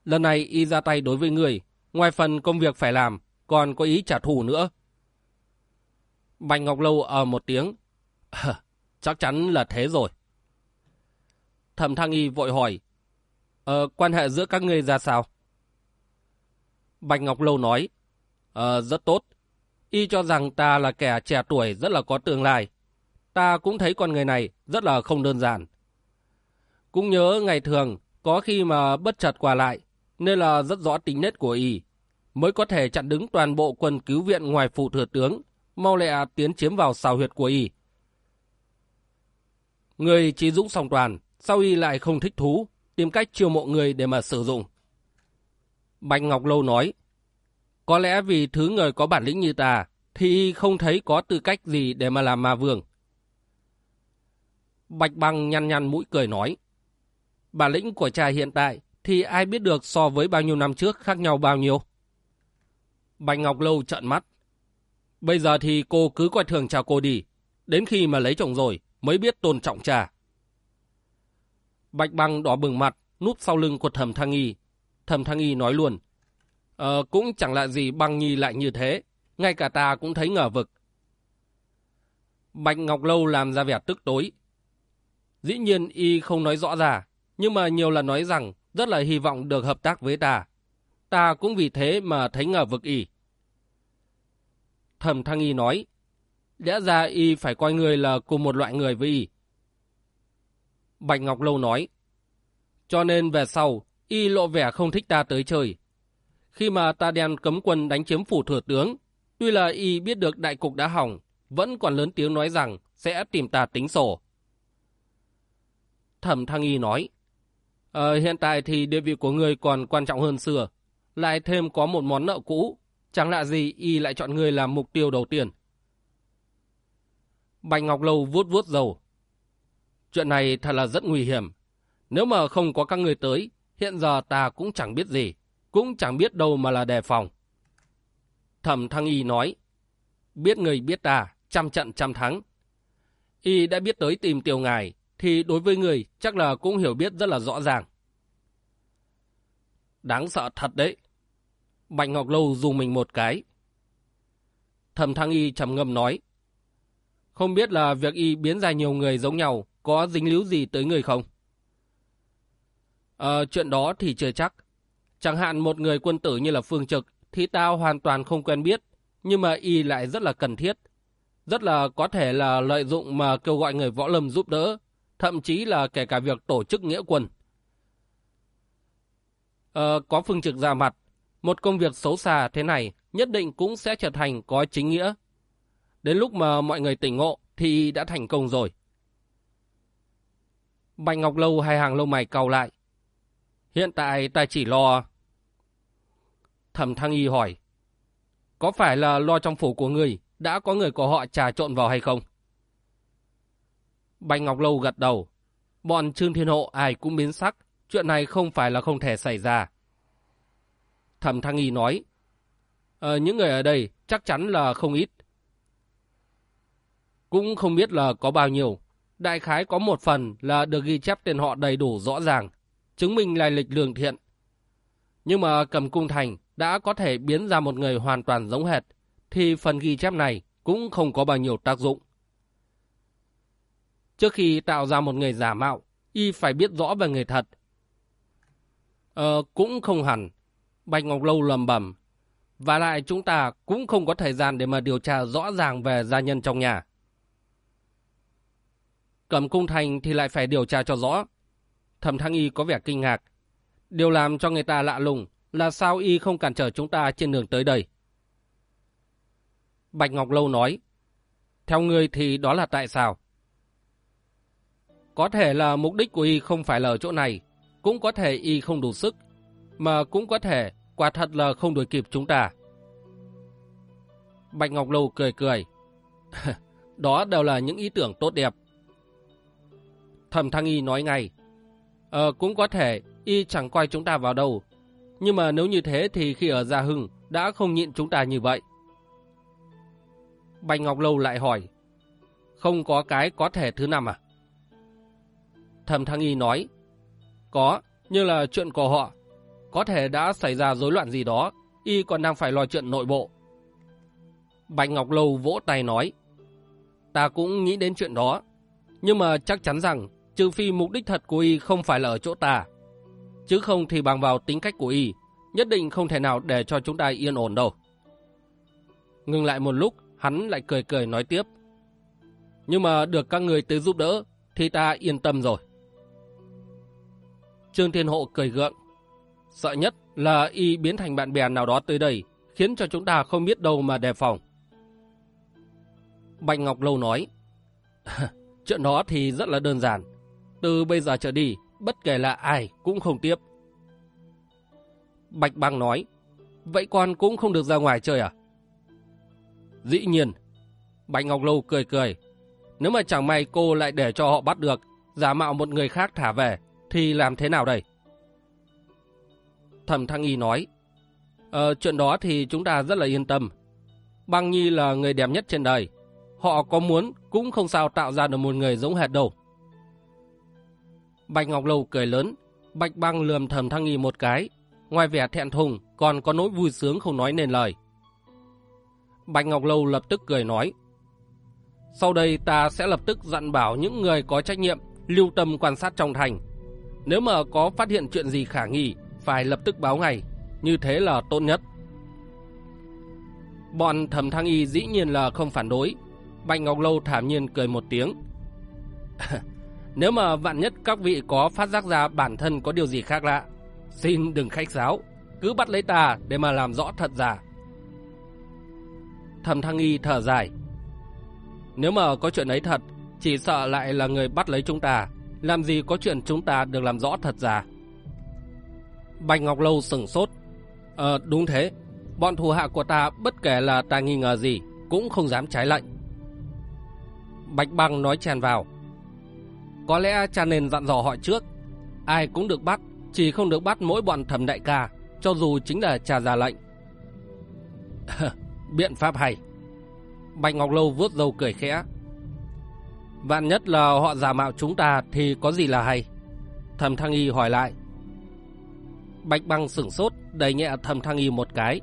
lần này y ra tay đối với người, ngoài phần công việc phải làm, còn có ý trả thù nữa. Bạch Ngọc Lâu ở một tiếng, chắc chắn là thế rồi. Thẩm Thăng Y vội hỏi, ờ, quan hệ giữa các ngươi ra sao? Bạch Ngọc Lâu nói, ờ, rất tốt. Y cho rằng ta là kẻ trẻ tuổi rất là có tương lai. Ta cũng thấy con người này rất là không đơn giản. Cũng nhớ ngày thường, có khi mà bất chợt qua lại, nên là rất rõ tính nết của Y. Mới có thể chặn đứng toàn bộ quân cứu viện ngoài phụ thừa tướng, mau lẹ tiến chiếm vào xào huyệt của Y. Người trí dũng song toàn, sao Y lại không thích thú, tìm cách chiêu mộ người để mà sử dụng. Bạch Ngọc Lâu nói, có lẽ vì thứ người có bản lĩnh như ta, thì không thấy có tư cách gì để mà làm ma vương. Bạch Băng nhăn nhăn mũi cười nói, bản lĩnh của cha hiện tại thì ai biết được so với bao nhiêu năm trước khác nhau bao nhiêu. Bạch Ngọc Lâu trợn mắt. Bây giờ thì cô cứ coi thường cha cô đi, đến khi mà lấy chồng rồi mới biết tôn trọng cha. Bạch Băng đỏ bừng mặt, núp sau lưng của thầm thăng y. Thầm thăng y nói luôn. Ờ, cũng chẳng lạ gì băng nhi lại như thế. Ngay cả ta cũng thấy ngờ vực. Bạch Ngọc Lâu làm ra vẻ tức tối. Dĩ nhiên y không nói rõ ra, nhưng mà nhiều lần nói rằng rất là hy vọng được hợp tác với ta. Ta cũng vì thế mà thấy ngờ vực y. Thẩm Thăng Y nói, lẽ ra y phải coi người là cùng một loại người với y. Bạch Ngọc Lâu nói, cho nên về sau, y lộ vẻ không thích ta tới chơi. Khi mà ta đem cấm quân đánh chiếm phủ thừa tướng, tuy là y biết được đại cục đã hỏng, vẫn còn lớn tiếng nói rằng sẽ tìm ta tính sổ. Thẩm Thăng Y nói, Ờ, hiện tại thì địa vị của người còn quan trọng hơn xưa. Lại thêm có một món nợ cũ. Chẳng lạ gì y lại chọn người làm mục tiêu đầu tiên. Bạch Ngọc Lâu vuốt vuốt dầu. Chuyện này thật là rất nguy hiểm. Nếu mà không có các người tới, hiện giờ ta cũng chẳng biết gì. Cũng chẳng biết đâu mà là đề phòng. Thẩm Thăng Y nói. Biết người biết ta, trăm trận trăm thắng. Y đã biết tới tìm tiểu ngài, thì đối với người chắc là cũng hiểu biết rất là rõ ràng. Đáng sợ thật đấy. Bạch Ngọc Lâu dùng mình một cái. Thẩm Thăng Y trầm ngâm nói. Không biết là việc Y biến ra nhiều người giống nhau có dính líu gì tới người không? Ờ, chuyện đó thì chưa chắc. Chẳng hạn một người quân tử như là Phương Trực thì tao hoàn toàn không quen biết, nhưng mà Y lại rất là cần thiết. Rất là có thể là lợi dụng mà kêu gọi người võ lâm giúp đỡ thậm chí là kể cả việc tổ chức nghĩa quân. Ờ, có phương trực ra mặt, một công việc xấu xa thế này nhất định cũng sẽ trở thành có chính nghĩa. Đến lúc mà mọi người tỉnh ngộ thì đã thành công rồi. Bạch Ngọc Lâu hai hàng lông mày cau lại. Hiện tại ta chỉ lo... Thẩm Thăng Y hỏi. Có phải là lo trong phủ của người đã có người của họ trà trộn vào hay không? Bạch Ngọc Lâu gật đầu. Bọn Trương Thiên Hộ ai cũng biến sắc. Chuyện này không phải là không thể xảy ra. Thẩm Thăng Y nói. Ờ, những người ở đây chắc chắn là không ít. Cũng không biết là có bao nhiêu. Đại khái có một phần là được ghi chép tên họ đầy đủ rõ ràng, chứng minh lai lịch lương thiện. Nhưng mà cầm cung thành đã có thể biến ra một người hoàn toàn giống hệt, thì phần ghi chép này cũng không có bao nhiêu tác dụng. Trước khi tạo ra một người giả mạo, y phải biết rõ về người thật. Ờ, cũng không hẳn. Bạch Ngọc Lâu lầm bẩm. Và lại chúng ta cũng không có thời gian để mà điều tra rõ ràng về gia nhân trong nhà. Cầm cung thành thì lại phải điều tra cho rõ. Thẩm Thăng Y có vẻ kinh ngạc. Điều làm cho người ta lạ lùng là sao Y không cản trở chúng ta trên đường tới đây. Bạch Ngọc Lâu nói, theo ngươi thì đó là tại sao? Có thể là mục đích của y không phải là ở chỗ này, cũng có thể y không đủ sức, mà cũng có thể quả thật là không đuổi kịp chúng ta. Bạch Ngọc Lâu cười cười. Đó đều là những ý tưởng tốt đẹp. Thẩm Thăng Y nói ngay. Ờ, cũng có thể y chẳng coi chúng ta vào đâu. Nhưng mà nếu như thế thì khi ở Gia Hưng đã không nhịn chúng ta như vậy. Bạch Ngọc Lâu lại hỏi. Không có cái có thể thứ năm à? Thẩm Thăng Y nói, có, nhưng là chuyện của họ. Có thể đã xảy ra rối loạn gì đó, Y còn đang phải lo chuyện nội bộ. Bạch Ngọc Lâu vỗ tay nói, ta cũng nghĩ đến chuyện đó, nhưng mà chắc chắn rằng trừ phi mục đích thật của Y không phải là ở chỗ ta. Chứ không thì bằng vào tính cách của Y, nhất định không thể nào để cho chúng ta yên ổn đâu. Ngừng lại một lúc, hắn lại cười cười nói tiếp. Nhưng mà được các người tới giúp đỡ, thì ta yên tâm rồi. Trương Thiên Hộ cười gượng. Sợ nhất là y biến thành bạn bè nào đó tới đây, khiến cho chúng ta không biết đâu mà đề phòng. Bạch Ngọc Lâu nói, chuyện đó thì rất là đơn giản. Từ bây giờ trở đi, bất kể là ai cũng không tiếp. Bạch Băng nói, vậy con cũng không được ra ngoài chơi à? Dĩ nhiên. Bạch Ngọc Lâu cười cười. Nếu mà chẳng may cô lại để cho họ bắt được, giả mạo một người khác thả về, thì làm thế nào đây? Thẩm Thăng Y nói, Ờ, chuyện đó thì chúng ta rất là yên tâm. Băng Nhi là người đẹp nhất trên đời. Họ có muốn cũng không sao tạo ra được một người giống hệt đâu. Bạch Ngọc Lâu cười lớn, Bạch Băng lườm Thẩm Thăng Y một cái. Ngoài vẻ thẹn thùng, còn có nỗi vui sướng không nói nên lời. Bạch Ngọc Lâu lập tức cười nói, Sau đây ta sẽ lập tức dặn bảo những người có trách nhiệm lưu tâm quan sát trong thành. Nếu mà có phát hiện chuyện gì khả nghi, phải lập tức báo ngay, như thế là tốt nhất. Bọn thẩm thăng y dĩ nhiên là không phản đối. Bạch Ngọc Lâu thảm nhiên cười một tiếng. Nếu mà vạn nhất các vị có phát giác ra bản thân có điều gì khác lạ, xin đừng khách sáo, cứ bắt lấy ta để mà làm rõ thật giả. Thẩm thăng y thở dài. Nếu mà có chuyện ấy thật, chỉ sợ lại là người bắt lấy chúng ta. Làm gì có chuyện chúng ta được làm rõ thật giả. Bạch Ngọc Lâu sừng sốt. Ờ, đúng thế. Bọn thù hạ của ta bất kể là ta nghi ngờ gì, cũng không dám trái lệnh. Bạch Băng nói chèn vào. Có lẽ cha nên dặn dò họ trước. Ai cũng được bắt, chỉ không được bắt mỗi bọn thẩm đại ca, cho dù chính là cha ra lệnh. Biện pháp hay. Bạch Ngọc Lâu vuốt dâu cười khẽ. Vạn nhất là họ giả mạo chúng ta thì có gì là hay? Thầm Thăng Y hỏi lại. Bạch Băng sửng sốt, đẩy nhẹ Thầm Thăng Y một cái.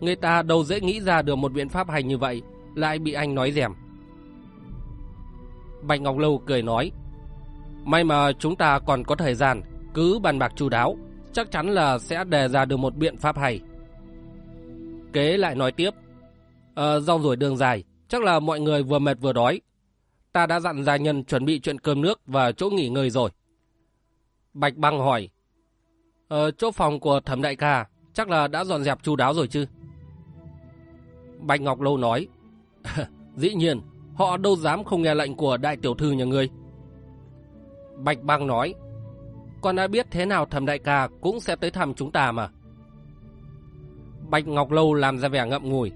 Người ta đâu dễ nghĩ ra được một biện pháp hay như vậy, lại bị anh nói dèm. Bạch Ngọc Lâu cười nói. May mà chúng ta còn có thời gian, cứ bàn bạc chu đáo, chắc chắn là sẽ đề ra được một biện pháp hay. Kế lại nói tiếp. Ờ, rong ruổi đường dài, chắc là mọi người vừa mệt vừa đói. Ta đã dặn gia nhân chuẩn bị chuyện cơm nước và chỗ nghỉ ngơi rồi. Bạch băng hỏi. Ờ, chỗ phòng của thẩm đại ca, chắc là đã dọn dẹp chu đáo rồi chứ? Bạch Ngọc Lâu nói. Dĩ nhiên, họ đâu dám không nghe lệnh của đại tiểu thư nhà ngươi. Bạch băng nói. Con đã biết thế nào thẩm đại ca cũng sẽ tới thăm chúng ta mà. Bạch Ngọc Lâu làm ra vẻ ngậm ngùi.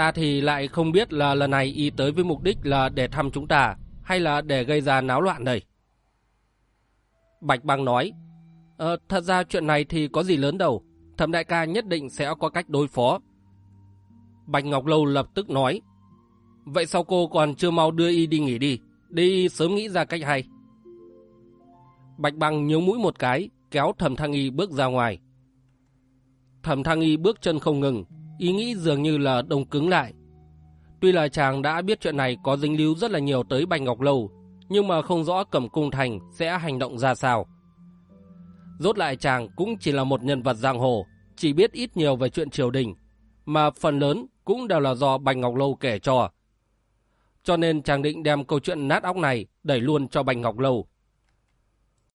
Ta thì lại không biết là lần này y tới với mục đích là để thăm chúng ta hay là để gây ra náo loạn đây. Bạch Băng nói, ờ, thật ra chuyện này thì có gì lớn đâu, thẩm đại ca nhất định sẽ có cách đối phó. Bạch Ngọc Lâu lập tức nói, vậy sao cô còn chưa mau đưa y đi nghỉ đi, đi sớm nghĩ ra cách hay. Bạch Băng nhớ mũi một cái, kéo thẩm thăng y bước ra ngoài. Thẩm Thăng Y bước chân không ngừng, ý nghĩ dường như là đông cứng lại. Tuy là chàng đã biết chuyện này có dính líu rất là nhiều tới Bạch Ngọc Lâu, nhưng mà không rõ Cẩm Cung Thành sẽ hành động ra sao. Rốt lại chàng cũng chỉ là một nhân vật giang hồ, chỉ biết ít nhiều về chuyện triều đình, mà phần lớn cũng đều là do Bạch Ngọc Lâu kể cho. Cho nên chàng định đem câu chuyện nát óc này đẩy luôn cho Bạch Ngọc Lâu,